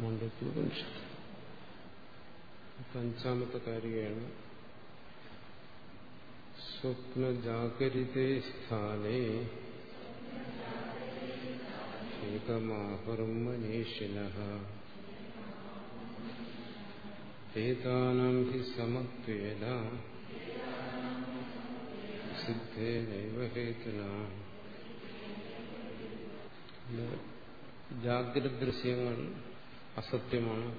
മണ്ഡലത്തിലുപനിഷത്ത് അഞ്ചാമത്തെ കാരികയാണ് സ്വപ്നജാഗരിതേ സ്ഥാനേ ഏകമാഹർമ്മനീഷിന ഏതാനാം ഹി സമത്വേന. സിദ്ധേനൈവ ഹേതുന. ജാഗ്രത ദൃശ്യങ്ങൾ അസത്യമാണ്.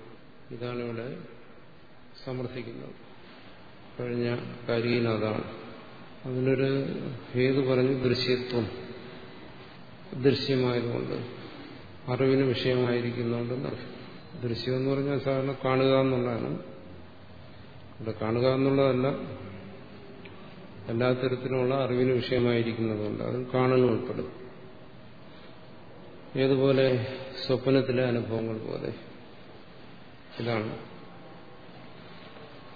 ഇതാണ് ഇവിടെ സമർത്ഥിക്കുന്നത്. കഴിഞ്ഞ കരിയിൽ അതാണ്. അതിനൊരു ഹേതു പറഞ്ഞു ദൃശ്യത്വം ദൃശ്യമായതുകൊണ്ട് അറിവിന് വിഷയമായിരിക്കുന്നതുകൊണ്ട് ദൃശ്യം എന്ന് പറഞ്ഞാൽ സാധാരണ കാണുക എന്നുള്ളതാണ്. ഇവിടെ കാണുക എന്നുള്ളതല്ല എല്ലാ തരത്തിലുമുള്ള അറിവിന് വിഷയമായിരിക്കുന്നതുകൊണ്ട് അത് കാണുന്നു ഉൾപ്പെടും. ഏതുപോലെ സ്വപ്നത്തിലെ അനുഭവങ്ങൾ പോലെ ഇതാണ്.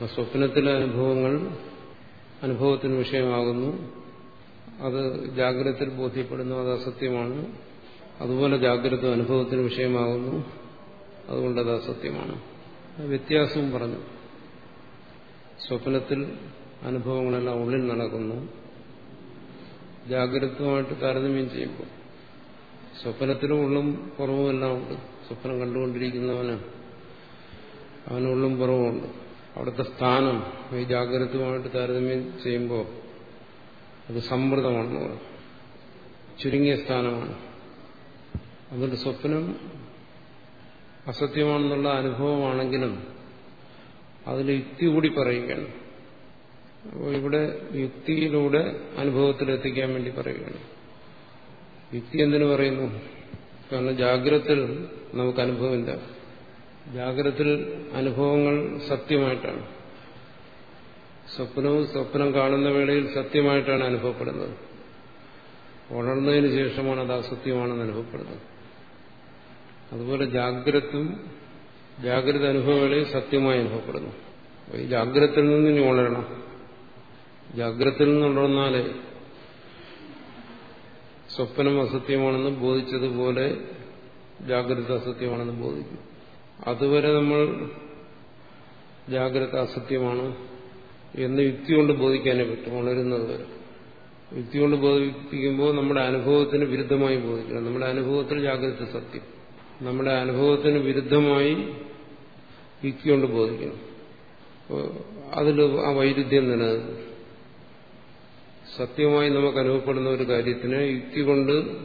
സ്വപ്നത്തിലെ അനുഭവങ്ങൾ അനുഭവത്തിന് വിഷയമാകുന്നു. അത് ജാഗ്രതയിൽ ബോധ്യപ്പെടുന്നു അത് അസത്യമാണ്. അതുപോലെ ജാഗ്രത അനുഭവത്തിന് വിഷയമാകുന്നു അതുകൊണ്ട് അത് അസത്യമാണ്. വ്യത്യാസവും പറഞ്ഞു. സ്വപ്നത്തിൽ അനുഭവങ്ങളെല്ലാം ഉള്ളിൽ നടക്കുന്നു. ജാഗ്രതമായിട്ട് താരതമ്യം ചെയ്യുമ്പോൾ സ്വപ്നത്തിലും ഉള്ളും പുറവും എല്ലാം ഉണ്ട്. സ്വപ്നം കണ്ടുകൊണ്ടിരിക്കുന്നവന് അവനുള്ളും പുറവുമുണ്ട് അവിടുത്തെ സ്ഥാനം ഈ ജാഗ്രതയുമായിട്ട് താരതമ്യം ചെയ്യുമ്പോൾ അത് സമ്മർദ്ദമാണെന്ന് പറയും ചുരുങ്ങിയ സ്ഥാനമാണ്. അതുകൊണ്ട് സ്വപ്നം അസത്യമാണെന്നുള്ള അനുഭവമാണെങ്കിലും അതിൽ യുക്തി കൂടി പറയുകയാണ്. അപ്പോൾ ഇവിടെ യുക്തിയിലൂടെ അനുഭവത്തിലെത്തിക്കാൻ വേണ്ടി പറയുകയാണ്. യുക്തി എന്തിനു പറയുന്നു? കാരണം ജാഗ്രത്തിൽ നമുക്ക് അനുഭവമില്ല. ജാഗ്രത്തിൽ അനുഭവങ്ങൾ സത്യമായിട്ടാണ്. സ്വപ്നവും സ്വപ്നം കാണുന്ന വേളയിൽ സത്യമായിട്ടാണ് അനുഭവപ്പെടുന്നത്. ഉണർന്നതിന് ശേഷമാണ് അത് അസത്യമാണെന്ന് അനുഭവപ്പെടുന്നത്. അതുപോലെ ജാഗ്രതും ജാഗ്രത അനുഭവവേളയിൽ സത്യമായി അനുഭവപ്പെടുന്നു. ഈ ജാഗ്രതയിൽ നിന്ന് ഇനി ഉണരണം. ജാഗ്രതയിൽ നിന്നുണർന്നാലേ സ്വപ്നം അസത്യമാണെന്ന് ബോധിച്ചതുപോലെ ജാഗ്രത അസത്യമാണെന്ന് ബോധിക്കും. അതുവരെ നമ്മൾ ജാഗ്രത അസത്യമാണ് എന്ന് യുക്തി കൊണ്ട് ബോധിക്കാനേ പറ്റും വളരുന്നത് വരെ. യുക്തി കൊണ്ട് ബോധിപ്പിക്കുമ്പോൾ നമ്മുടെ അനുഭവത്തിന് വിരുദ്ധമായി ബോധിക്കണം. നമ്മുടെ അനുഭവത്തിൽ ജാഗ്രത സത്യം. നമ്മുടെ അനുഭവത്തിന് വിരുദ്ധമായി യുക്തി കൊണ്ട് ബോധിക്കണം. അതിൽ ആ വൈരുദ്ധ്യം നിലനിൽക്കും. സത്യമായി നമുക്ക് അനുഭവപ്പെടുന്ന ഒരു കാര്യത്തിന് യുക്തി കൊണ്ട്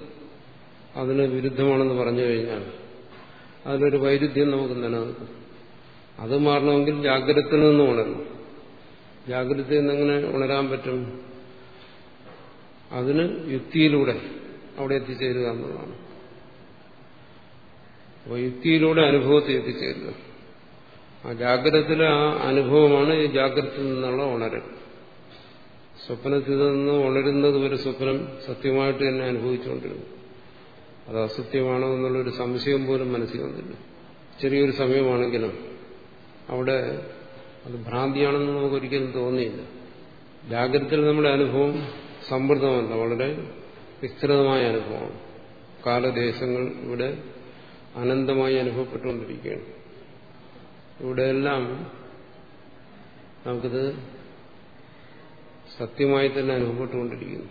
അതിന് വിരുദ്ധമാണെന്ന് പറഞ്ഞു കഴിഞ്ഞാൽ അതിലൊരു വൈരുദ്ധ്യം നമുക്ക് നിലനിൽക്കും. അത് മാറണമെങ്കിൽ ജാഗ്രതയിൽ നിന്ന് ഉണരണം ജാഗ്രതയിൽ നിന്നെങ്ങനെ ഉണരാൻ പറ്റും? അതിന് യുക്തിയിലൂടെ അവിടെ എത്തിച്ചേരുക എന്നുള്ളതാണ്. അപ്പോൾ യുക്തിയിലൂടെ അനുഭവത്തിൽ എത്തിച്ചേരുക. ആ ജാഗ്രതത്തിലെ ആ അനുഭവമാണ് ഈ ജാഗ്രതയിൽ നിന്നുള്ള ഉണരൽ. സ്വപ്നത്തിൽ നിന്ന് ഉണരുന്നത് ഒരു സ്വപ്നം സത്യമായിട്ട് തന്നെ അനുഭവിച്ചുകൊണ്ടിരുന്നു. അത് അസത്യമാണോ എന്നുള്ളൊരു സംശയം പോലും മനസ്സിൽ വന്നില്ല. ചെറിയൊരു സമയമാണെങ്കിലും അവിടെ അത് ഭ്രാന്തിയാണെന്ന് നമുക്ക് ഒരിക്കലും തോന്നിയില്ല. ജാഗ്രതയിൽ നമ്മുടെ അനുഭവം സമ്മർദ്ദമല്ല വളരെ വിസ്തൃതമായ അനുഭവമാണ്. കാലദേശങ്ങൾ ഇവിടെ അനന്തമായി അനുഭവപ്പെട്ടുകൊണ്ടിരിക്കുകയാണ്. ഇവിടെയെല്ലാം നമുക്കിത് സത്യമായി തന്നെ അനുഭവപ്പെട്ടുകൊണ്ടിരിക്കുന്നു.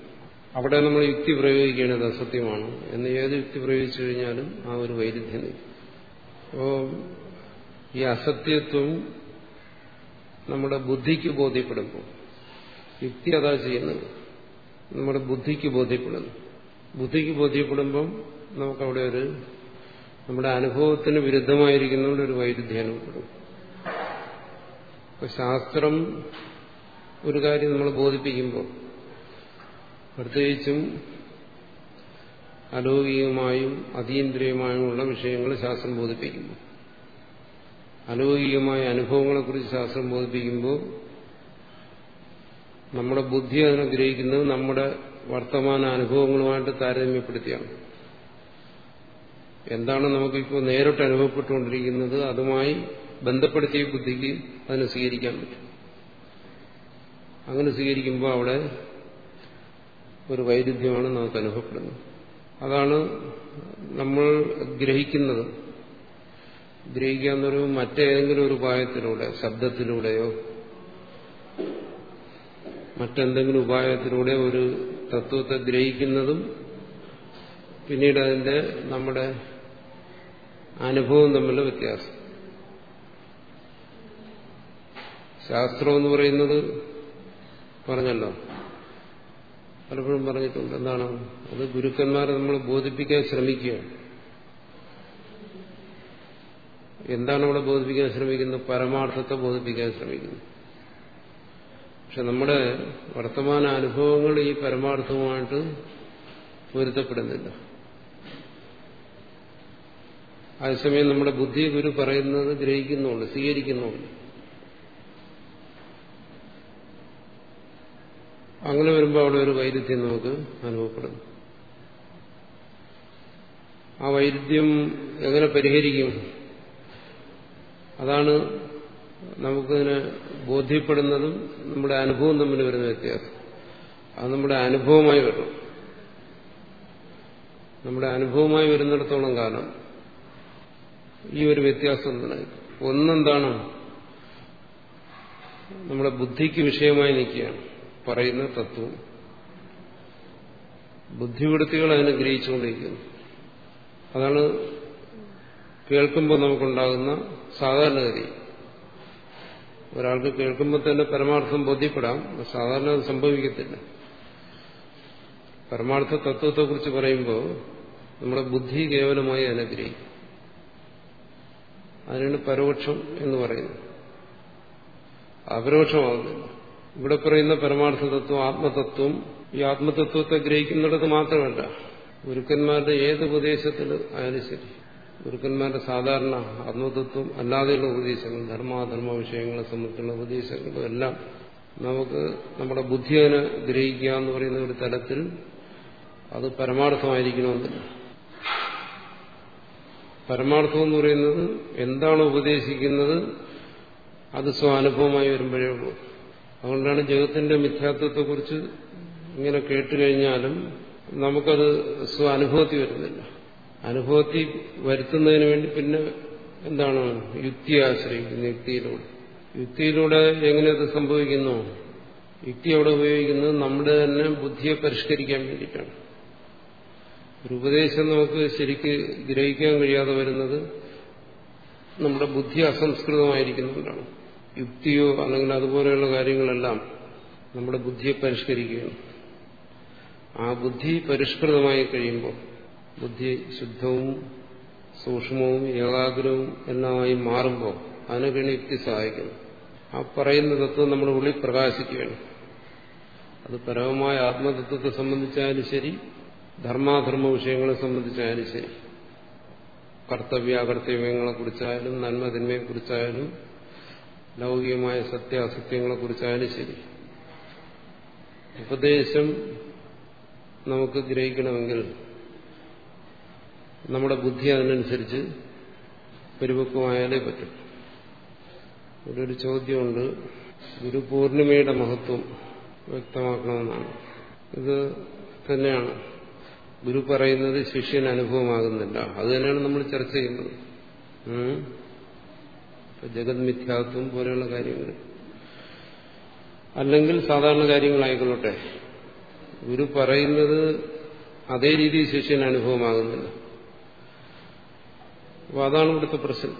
അവിടെ നമ്മൾ യുക്തി പ്രയോഗിക്കേണ്ടത് അസത്യമാണ് എന്ന് ഏത് യുക്തി പ്രയോഗിച്ചു കഴിഞ്ഞാലും ആ ഒരു വൈരുദ്ധ്യം അപ്പോൾ ഈ അസത്യത്വം നമ്മുടെ ബുദ്ധിക്ക് ബോധ്യപ്പെടുമ്പോൾ യുക്തി അതാ ചെയ്യുന്നത്. നമ്മുടെ ബുദ്ധിക്ക് ബോധ്യപ്പെടുന്നു. ബുദ്ധിക്ക് ബോധ്യപ്പെടുമ്പം നമുക്കവിടെ ഒരു നമ്മുടെ അനുഭവത്തിന് വിരുദ്ധമായിരിക്കുന്നതുകൊണ്ട് ഒരു വൈരുദ്ധ്യം അനുഭവപ്പെടും. ശാസ്ത്രം ഒരു കാര്യം നമ്മൾ ബോധിപ്പിക്കുമ്പോൾ പ്രത്യേകിച്ചും അലൗകികമായും അതീന്ദ്രിയമായുമുള്ള വിഷയങ്ങൾ ശാസ്ത്രം ബോധിപ്പിക്കുന്നു അലൗകികമായ അനുഭവങ്ങളെക്കുറിച്ച് ശാസ്ത്രം ബോധിപ്പിക്കുമ്പോൾ നമ്മുടെ ബുദ്ധി അതിനെ ഗ്രഹിക്കുന്നത് നമ്മുടെ വർത്തമാന അനുഭവങ്ങളുമായിട്ട് താരതമ്യപ്പെടുത്തിയാണ്. എന്താണ് നമുക്കിപ്പോൾ നേരിട്ട് അനുഭവപ്പെട്ടുകൊണ്ടിരിക്കുന്നത് അതുമായി ബന്ധപ്പെടുത്തിയ ബുദ്ധിക്ക് അതിനെ സ്വീകരിക്കാൻ പറ്റും. അങ്ങനെ സ്വീകരിക്കുമ്പോൾ അവിടെ ഒരു വൈരുദ്ധ്യമാണ് നമുക്ക് അനുഭവപ്പെടുന്നത് അതാണ് നമ്മൾ ഗ്രഹിക്കുന്നത്. ഗ്രഹിക്കാവുന്നൊരു മറ്റേതെങ്കിലും ഒരു ഉപായത്തിലൂടെ ശബ്ദത്തിലൂടെയോ മറ്റെന്തെങ്കിലും ഉപായത്തിലൂടെ ഒരു തത്വത്തെ ഗ്രഹിക്കുന്നതും പിന്നീട് അതിന്റെ നമ്മുടെ അനുഭവം തമ്മിലുള്ള വ്യത്യാസം. ശാസ്ത്രം എന്ന് പറയുന്നത് പറഞ്ഞല്ലോ. പലപ്പോഴും പറഞ്ഞിട്ടുണ്ട്. എന്താണ്? അത് ഗുരുക്കന്മാരെ നമ്മൾ ബോധിപ്പിക്കാൻ ശ്രമിക്കുക. എന്താണ് അവിടെ ബോധിപ്പിക്കാൻ ശ്രമിക്കുന്നത്? പരമാർത്ഥത്തെ ബോധിപ്പിക്കാൻ ശ്രമിക്കുന്നു പക്ഷെ നമ്മുടെ വർത്തമാന അനുഭവങ്ങൾ ഈ പരമാർത്ഥവുമായിട്ട് പൊരുത്തപ്പെടുന്നില്ല. അതേസമയം നമ്മുടെ ബുദ്ധി ഗുരു പറയുന്നത് ഗ്രഹിക്കുന്നുണ്ട് സ്വീകരിക്കുന്നുണ്ട് അങ്ങനെ വരുമ്പോൾ അവിടെ ഒരു വൈരുദ്ധ്യം നമുക്ക് അനുഭവപ്പെടുന്നു. ആ വൈരുദ്ധ്യം എങ്ങനെ പരിഹരിക്കും? അതാണ് നമുക്കിതിനെ ബോധ്യപ്പെടുന്നതും നമ്മുടെ അനുഭവം തമ്മിൽ വരുന്ന വ്യത്യാസം. അത് നമ്മുടെ അനുഭവമായി വരണം. നമ്മുടെ അനുഭവമായി വരുന്നിടത്തോളം കാലം ഈ ഒരു വ്യത്യാസം നിലനിൽക്കും ഒന്നെന്താണ്? നമ്മുടെ ബുദ്ധിക്ക് വിഷയമായി നിൽക്കുകയാണ്. പറയുന്ന തത്വം ബുദ്ധിവൃത്തികൾ അതിനെ ഗ്രഹിച്ചുകൊണ്ടിരിക്കുന്നു അതാണ് കേൾക്കുമ്പോൾ നമുക്കുണ്ടാകുന്ന സാധാരണഗതി. ഒരാൾക്ക് കേൾക്കുമ്പോൾ തന്നെ പരമാർത്ഥം ബോധ്യപ്പെടാം സാധാരണ അത് സംഭവിക്കത്തില്ല. പരമാർത്ഥ തത്വത്തെക്കുറിച്ച് പറയുമ്പോൾ നമ്മുടെ ബുദ്ധി കേവലമായി അനുഗ്രഹിക്കും. അതിനാണ് പരോക്ഷം എന്ന് പറയുന്നത്. അപരോക്ഷമാകുന്നില്ല. ഇവിടെ പറയുന്ന പരമാർത്ഥ തത്വം ആത്മതത്വം ഈ ആത്മതത്വത്തെ ഗ്രഹിക്കുന്നിടത്ത് മാത്രമല്ല ഗുരുക്കന്മാരുടെ ഏത് ഉപദേശത്തിൽ ആയാലും ശരി. ഗുരുക്കന്മാരുടെ സാധാരണ ആത്മതത്വം അല്ലാതെയുള്ള ഉപദേശങ്ങൾ ധർമാധർമ്മ വിഷയങ്ങളെ സംബന്ധിച്ചുള്ള ഉപദേശങ്ങളും എല്ലാം നമുക്ക് നമ്മുടെ ബുദ്ധി അതിനെ ഗ്രഹിക്കുക എന്ന് പറയുന്ന ഒരു തലത്തിൽ അത് പരമാർത്ഥമായിരിക്കണമെന്നില്ല. പരമാർത്ഥം എന്ന് പറയുന്നത് എന്താണ് ഉപദേശിക്കുന്നത്? അത് സ്വാനുഭവമായി വരുമ്പോഴേ ഉള്ളൂ. അതുകൊണ്ടാണ് ജഗത്തിന്റെ മിഥ്യാത്വത്തെക്കുറിച്ച് ഇങ്ങനെ കേട്ടുകഴിഞ്ഞാലും നമുക്കത് സ്വ അനുഭവത്തിൽ വരുന്നില്ല. അനുഭവത്തിൽ വരുത്തുന്നതിന് വേണ്ടി പിന്നെ എന്താണ് യുക്തിയെ ആശ്രയിക്കുന്നു യുക്തിയിലൂടെ. യുക്തിയിലൂടെ എങ്ങനെ അത് സംഭവിക്കുന്നു? യുക്തി അവിടെ ഉപയോഗിക്കുന്നത് നമ്മുടെ തന്നെ ബുദ്ധിയെ പരിഷ്കരിക്കാൻ വേണ്ടിയിട്ടാണ്. ഒരു ഉപദേശം നമുക്ക് ശരിക്ക് ഗ്രഹിക്കാൻ കഴിയാതെ വരുന്നത് നമ്മുടെ ബുദ്ധി അസംസ്കൃതമായിരിക്കുന്നുകൊണ്ടാണ് യുക്തിയോ അല്ലെങ്കിൽ അതുപോലെയുള്ള കാര്യങ്ങളെല്ലാം നമ്മുടെ ബുദ്ധിയെ പരിഷ്കരിക്കുകയാണ്. ആ ബുദ്ധി പരിഷ്കൃതമായി കഴിയുമ്പോൾ ബുദ്ധി ശുദ്ധവും സൂക്ഷ്മവും ഏകാഗ്രവും എല്ലാമായി മാറുമ്പോൾ അതിനൊക്കെയാണ് യുക്തി സഹായിക്കുന്നത് ആ പറയുന്ന തത്വം നമ്മുടെ ഉള്ളിൽ പ്രകാശിക്കുകയാണ്. അത് പരമമായ ആത്മതത്വത്തെ സംബന്ധിച്ചായാലും ശരി ധർമാധർമ്മ വിഷയങ്ങളെ സംബന്ധിച്ചായാലും ശരി. കർത്തവ്യാകർത്തവ്യങ്ങളെ കുറിച്ചായാലും നന്മതിന്മയെ കുറിച്ചായാലും ലൗകികമായ സത്യാസത്യങ്ങളെ കുറിച്ചായാലും ശരി. ഉപദേശം നമുക്ക് ഗ്രഹിക്കണമെങ്കിൽ നമ്മുടെ ബുദ്ധി അതിനനുസരിച്ച് പരിപക്വമായാലേ പറ്റും. ഇവിടെ ഒരു ചോദ്യമുണ്ട്. ഗുരുപൂർണിമയുടെ മഹത്വം വ്യക്തമാക്കണമെന്നാണ്. ഇത് തന്നെയാണ്. ഗുരു പറയുന്നത് ശിഷ്യൻ അനുഭവമാകുന്നില്ല. അത് തന്നെയാണ് നമ്മൾ ചർച്ച ചെയ്യുന്നത്. ജഗത് മിഥ്യാത്വം പോലെയുള്ള കാര്യങ്ങൾ. അല്ലെങ്കിൽ സാധാരണ കാര്യങ്ങളായിക്കൊള്ളട്ടെ. ഗുരു പറയുന്നത് അതേ രീതിയിൽ ശിഷ്യന് അനുഭവമാകുന്നില്ല. അപ്പോൾ അതാണ് ഇവിടുത്തെ പ്രശ്നം.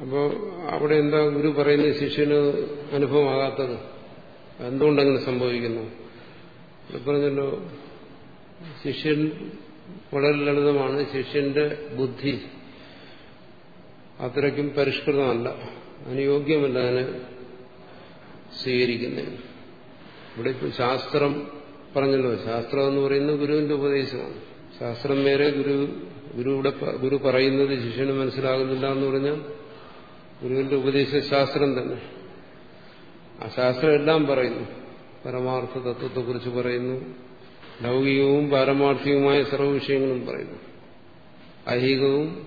അപ്പോൾ അവിടെ എന്താ ഗുരു പറയുന്നത് ശിഷ്യന് അനുഭവമാകാത്തത്? എന്തുകൊണ്ടങ്ങനെ സംഭവിക്കുന്നു? പറഞ്ഞല്ലോ ശിഷ്യൻ വളരെ ലളിതമാണ്. ശിഷ്യന്റെ ബുദ്ധി അത്രയ്ക്കും പരിഷ്കൃതമല്ല. അനുയോഗ്യമല്ല യോഗ്യമല്ല അതിനെ സ്വീകരിക്കുന്നതിന്. ഇവിടെ ഇപ്പം ശാസ്ത്രം പറഞ്ഞല്ലോ. ശാസ്ത്രം എന്ന് പറയുന്നത് ഗുരുവിന്റെ ഉപദേശമാണ്. ശാസ്ത്രം നേരെ ഗുരു ഗുരുവിടെ ഗുരു പറയുന്നത് ശിഷ്യന് മനസ്സിലാകുന്നില്ല എന്ന് പറഞ്ഞാൽ ഗുരുവിന്റെ ഉപദേശ ശാസ്ത്രം തന്നെ. ആ ശാസ്ത്രം എല്ലാം പറയുന്നു. പരമാർത്ഥ തത്വത്തെക്കുറിച്ച് പറയുന്നു. ലൗകികവും പാരമാർത്ഥികവുമായ സർവ വിഷയങ്ങളും പറയുന്നു. ഐഹികവും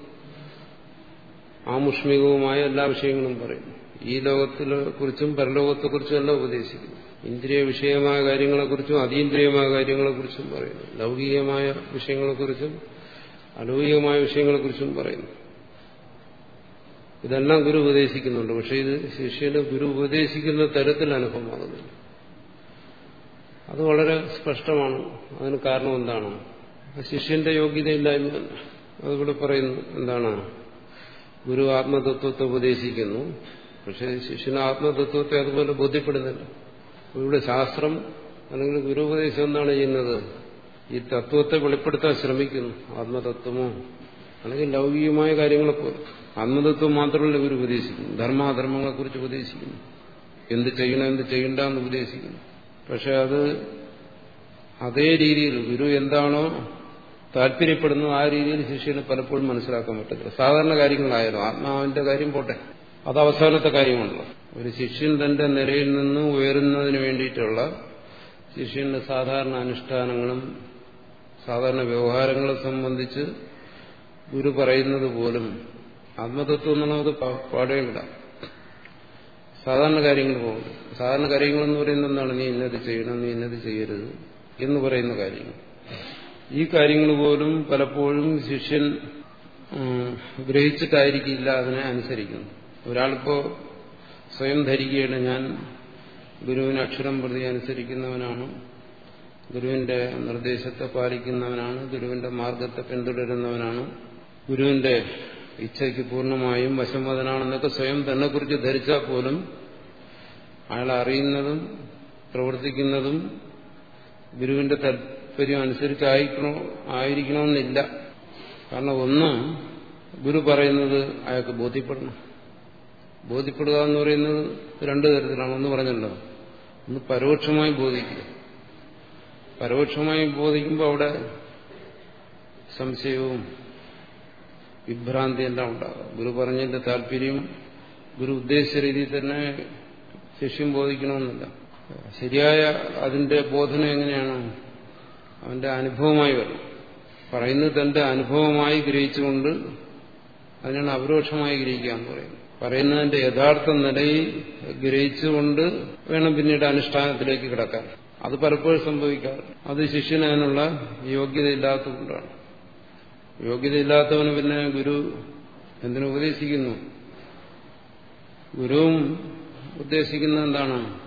ആമുഷ്മികവുമായ എല്ലാ വിഷയങ്ങളും പറയുന്നു ഈ ലോകത്തിനെ കുറിച്ചും പരലോകത്തെക്കുറിച്ചും എല്ലാം ഉപദേശിക്കുന്നു. ഇന്ദ്രിയ വിഷയമായ കാര്യങ്ങളെക്കുറിച്ചും അതീന്ദ്രിയമായ കാര്യങ്ങളെക്കുറിച്ചും പറയുന്നു. ലൗകികമായ വിഷയങ്ങളെക്കുറിച്ചും അലൗകികമായ വിഷയങ്ങളെക്കുറിച്ചും പറയുന്നു. ഇതെല്ലാം ഗുരു ഉപദേശിക്കുന്നുണ്ട്. പക്ഷെ ഇത് ശിഷ്യന് ഗുരു ഉപദേശിക്കുന്ന തരത്തിൽ അനുഭവമാകുന്നില്ല. അത് വളരെ സ്പഷ്ടമാണ്. അതിന് കാരണം എന്താണ്? ശിഷ്യന്റെ യോഗ്യതയില്ലായ്മ അതിവിടെ പറയുന്നു എന്താണ്? ഗുരു ആത്മതത്വത്തെ ഉപദേശിക്കുന്നു. പക്ഷെ ശിഷ്യന് ആത്മതത്വത്തെ അതുപോലെ ബോധ്യപ്പെടുന്നില്ല. ഇവിടെ ശാസ്ത്രം അല്ലെങ്കിൽ ഗുരു ഉപദേശം എന്താണ് ചെയ്യുന്നത്? ഈ തത്വത്തെ വെളിപ്പെടുത്താൻ ശ്രമിക്കുന്നു. ആത്മതത്വമോ? അല്ലെങ്കിൽ ലൗകികമായ കാര്യങ്ങളെ പോലെ ആത്മതത്വം മാത്രമല്ല ഗുരു ഉപദേശിക്കുന്നു ധർമാധർമ്മങ്ങളെക്കുറിച്ച് ഉപദേശിക്കുന്നു. എന്ത് ചെയ്യണം എന്ത് ചെയ്യണ്ട എന്ന് ഉപദേശിക്കുന്നു. പക്ഷെ അത് അതേ രീതിയിൽ ഗുരു എന്താണോ താല്പര്യപ്പെടുന്നത് ആ രീതിയിൽ ശിഷ്യന് പലപ്പോഴും മനസ്സിലാക്കാൻ പറ്റത്തില്ല. സാധാരണ കാര്യങ്ങളായാലും ആത്മാവിന്റെ കാര്യം പോട്ടെ. അത് അവസാനത്തെ കാര്യമാണല്ലോ. ഒരു ശിഷ്യൻ തന്റെ നിരയിൽ നിന്ന് ഉയരുന്നതിന് വേണ്ടിയിട്ടുള്ള ശിഷ്യന്റെ സാധാരണ അനുഷ്ഠാനങ്ങളും സാധാരണ വ്യവഹാരങ്ങളെ സംബന്ധിച്ച് ഗുരു പറയുന്നത് പോലും ആത്മതത്വം എന്നുള്ളത് പാടേ വിടാം സാധാരണ കാര്യങ്ങൾ പോകുന്നു സാധാരണ കാര്യങ്ങളെന്ന് പറയുന്നത് എന്താണ്? നീ ഇന്നത് ചെയ്യണം നീ ഇന്നത് ചെയ്യരുത് എന്ന് പറയുന്ന കാര്യങ്ങൾ. ഈ കാര്യങ്ങൾ പോലും പലപ്പോഴും ശിഷ്യൻ ഗ്രഹിച്ചിട്ടായിരിക്കില്ല അതിനെ അനുസരിക്കുന്നു ഒരാളിപ്പോ സ്വയം ധരിക്കുകയാണ്. ഞാൻ ഗുരുവിന് അക്ഷരം പ്രതി അനുസരിക്കുന്നവനാണ്. ഗുരുവിന്റെ നിർദ്ദേശത്തെ പാലിക്കുന്നവനാണ്. ഗുരുവിന്റെ മാർഗത്തെ പിന്തുടരുന്നവനാണ്. ഗുരുവിന്റെ ഇച്ഛയ്ക്ക് പൂർണമായും വശംവദനാണെന്നൊക്കെ സ്വയം തന്നെക്കുറിച്ച് ധരിച്ചാൽ പോലും അയാൾ അറിയുന്നതും പ്രവർത്തിക്കുന്നതും ഗുരുവിന്റെ താല്പര്യം അനുസരിച്ചായിരിക്കണോ ആയിരിക്കണമെന്നില്ല. കാരണം ഒന്ന് ഗുരു പറയുന്നത് അയാൾക്ക് ബോധ്യപ്പെടണം. ബോധ്യപ്പെടുക എന്ന് പറയുന്നത് രണ്ടു തരത്തിലാണ്. ഒന്ന് പറഞ്ഞല്ലോ ഒന്ന് പരോക്ഷമായി ബോധിക്കുക. പരോക്ഷമായി ബോധിക്കുമ്പോൾ അവിടെ സംശയവും വിഭ്രാന്തി എല്ലാം ഉണ്ടാകും. ഗുരു പറഞ്ഞതിന്റെ താല്പര്യം ഗുരു ഉദ്ദേശിച്ച രീതിയിൽ തന്നെ ശിഷ്യം ബോധിക്കണമെന്നില്ല. ശരിയായ അതിന്റെ ബോധനം എങ്ങനെയാണ്? അവന്റെ അനുഭവമായി വരണം പറയുന്നത് തന്റെ അനുഭവമായി ഗ്രഹിച്ചുകൊണ്ട് അതിനാണ് അപരോക്ഷമായി ഗ്രഹിക്കുക എന്ന് പറയുന്നത്. പറയുന്നതിന്റെ യഥാർത്ഥ നിലയിൽ ഗ്രഹിച്ചുകൊണ്ട് വേണം പിന്നീട് അനുഷ്ഠാനത്തിലേക്ക് കിടക്കാൻ. അത് പലപ്പോഴും സംഭവിക്കാറ് അത് ശിഷ്യന് യോഗ്യതയില്ലാത്തതുകൊണ്ടാണ്. യോഗ്യതയില്ലാത്തവന് പിന്നെ ഗുരു എന്തിനു ഉപദേശിക്കുന്നു? ഗുരുവും ഉദ്ദേശിക്കുന്നത് എന്താണ്?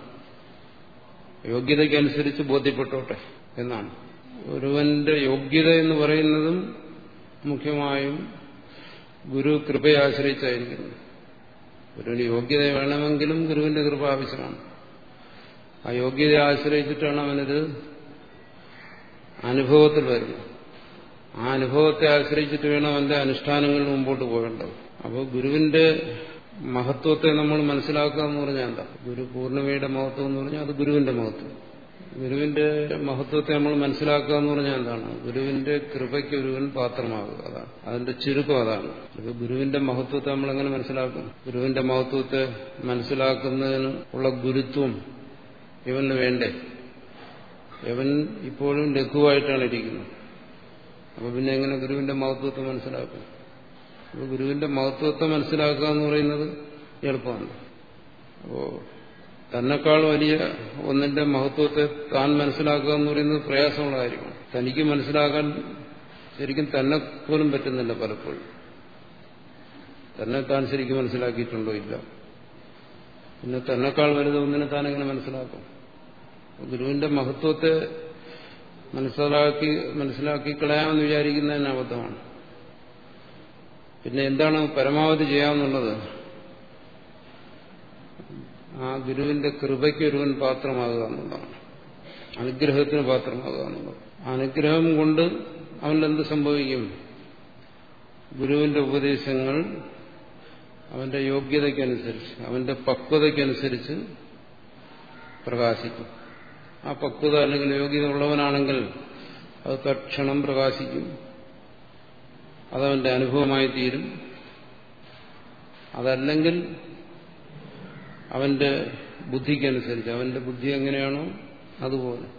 യോഗ്യതയ്ക്കനുസരിച്ച് ബോധ്യപ്പെട്ടോട്ടെ എന്നാണ്. ഒരുവന്റെ യോഗ്യത എന്ന് പറയുന്നതും മുഖ്യമായും ഗുരു കൃപയെ ആശ്രയിച്ചായിരിക്കുന്നു ഗുരുവിന് യോഗ്യത വേണമെങ്കിലും ഗുരുവിന്റെ കൃപ ആവശ്യമാണ്. ആ യോഗ്യതയെ ആശ്രയിച്ചിട്ടാണ് അവനത് അനുഭവത്തിൽ വരുന്നത്. ആ അനുഭവത്തെ ആശ്രയിച്ചിട്ട് വേണം അവന്റെ അനുഷ്ഠാനങ്ങൾ മുമ്പോട്ട് പോകേണ്ടത്. അപ്പോൾ ഗുരുവിന്റെ മഹത്വത്തെ നമ്മൾ മനസ്സിലാക്കുക എന്ന് പറഞ്ഞാൽ എന്താ? ഗുരു പൂർണിമയുടെ മഹത്വം എന്ന് പറഞ്ഞാൽ അത് ഗുരുവിന്റെ മഹത്വം. ഗുരുവിന്റെ മഹത്വത്തെ നമ്മൾ മനസ്സിലാക്കുക എന്ന് പറഞ്ഞാൽ എന്താണ്? ഗുരുവിന്റെ കൃപയ്ക്ക് ഒരുവൻ പാത്രമാകുക. അതാണ്. അതിന്റെ ചുരുക്കം അതാണ്. ഗുരുവിന്റെ മഹത്വത്തെ നമ്മൾ എങ്ങനെ മനസ്സിലാക്കും? ഗുരുവിന്റെ മഹത്വത്തെ മനസ്സിലാക്കുന്നതിന് ഉള്ള ഗുരുത്വം ഇവന് വേണ്ടേ? ഇവൻ ഇപ്പോഴും ലഘുവായിട്ടാണ് ഇരിക്കുന്നത്. അപ്പൊ പിന്നെ എങ്ങനെ ഗുരുവിന്റെ മഹത്വത്തെ മനസ്സിലാക്കും? അപ്പൊ ഗുരുവിന്റെ മഹത്വത്തെ മനസ്സിലാക്കുക എന്ന് പറയുന്നത് എളുപ്പമാണ്. അപ്പോ തന്നെക്കാൾ വലിയ ഒന്നിന്റെ മഹത്വത്തെ താൻ മനസ്സിലാക്കുക എന്ന് പറയുന്നത് പ്രയാസമുള്ള കാര്യമാണ് തനിക്ക് മനസ്സിലാക്കാൻ ശരിക്കും തന്നെ പോലും പറ്റുന്നില്ല പലപ്പോഴും. തന്നെ താൻ ശരിക്കും മനസ്സിലാക്കിയിട്ടുണ്ടോ ഇല്ല. പിന്നെ തന്നെക്കാൾ വലുത് ഒന്നിനെ താൻ എങ്ങനെ മനസ്സിലാക്കും? ഗുരുവിന്റെ മഹത്വത്തെ മനസ്സിലാക്കി മനസ്സിലാക്കി കളയാമെന്ന് വിചാരിക്കുന്നതിന് അബദ്ധമാണ്. പിന്നെ എന്താണ് പരമാവധി ചെയ്യാമെന്നുള്ളത്? ആ ഗുരുവിന്റെ കൃപയ്ക്ക് ഒരുവൻ പാത്രമാകുക എന്നുള്ളതാണ്. അനുഗ്രഹത്തിന് പാത്രമാകുക എന്നുള്ളത്. അനുഗ്രഹം കൊണ്ട് അവനെന്ത് സംഭവിക്കും? ഗുരുവിന്റെ ഉപദേശങ്ങൾ അവന്റെ യോഗ്യതയ്ക്കനുസരിച്ച് അവന്റെ പക്വതയ്ക്കനുസരിച്ച് പ്രകാശിക്കും. ആ പക്വത അല്ലെങ്കിൽ യോഗ്യത ഉള്ളവനാണെങ്കിൽ അത് തക്ഷണം പ്രകാശിക്കും. അതവന്റെ അനുഭവമായി തീരും അതല്ലെങ്കിൽ അവന്റെ ബുദ്ധിക്കനുസരിച്ച് അവന്റെ ബുദ്ധി എങ്ങനെയാണോ അതുപോലെ.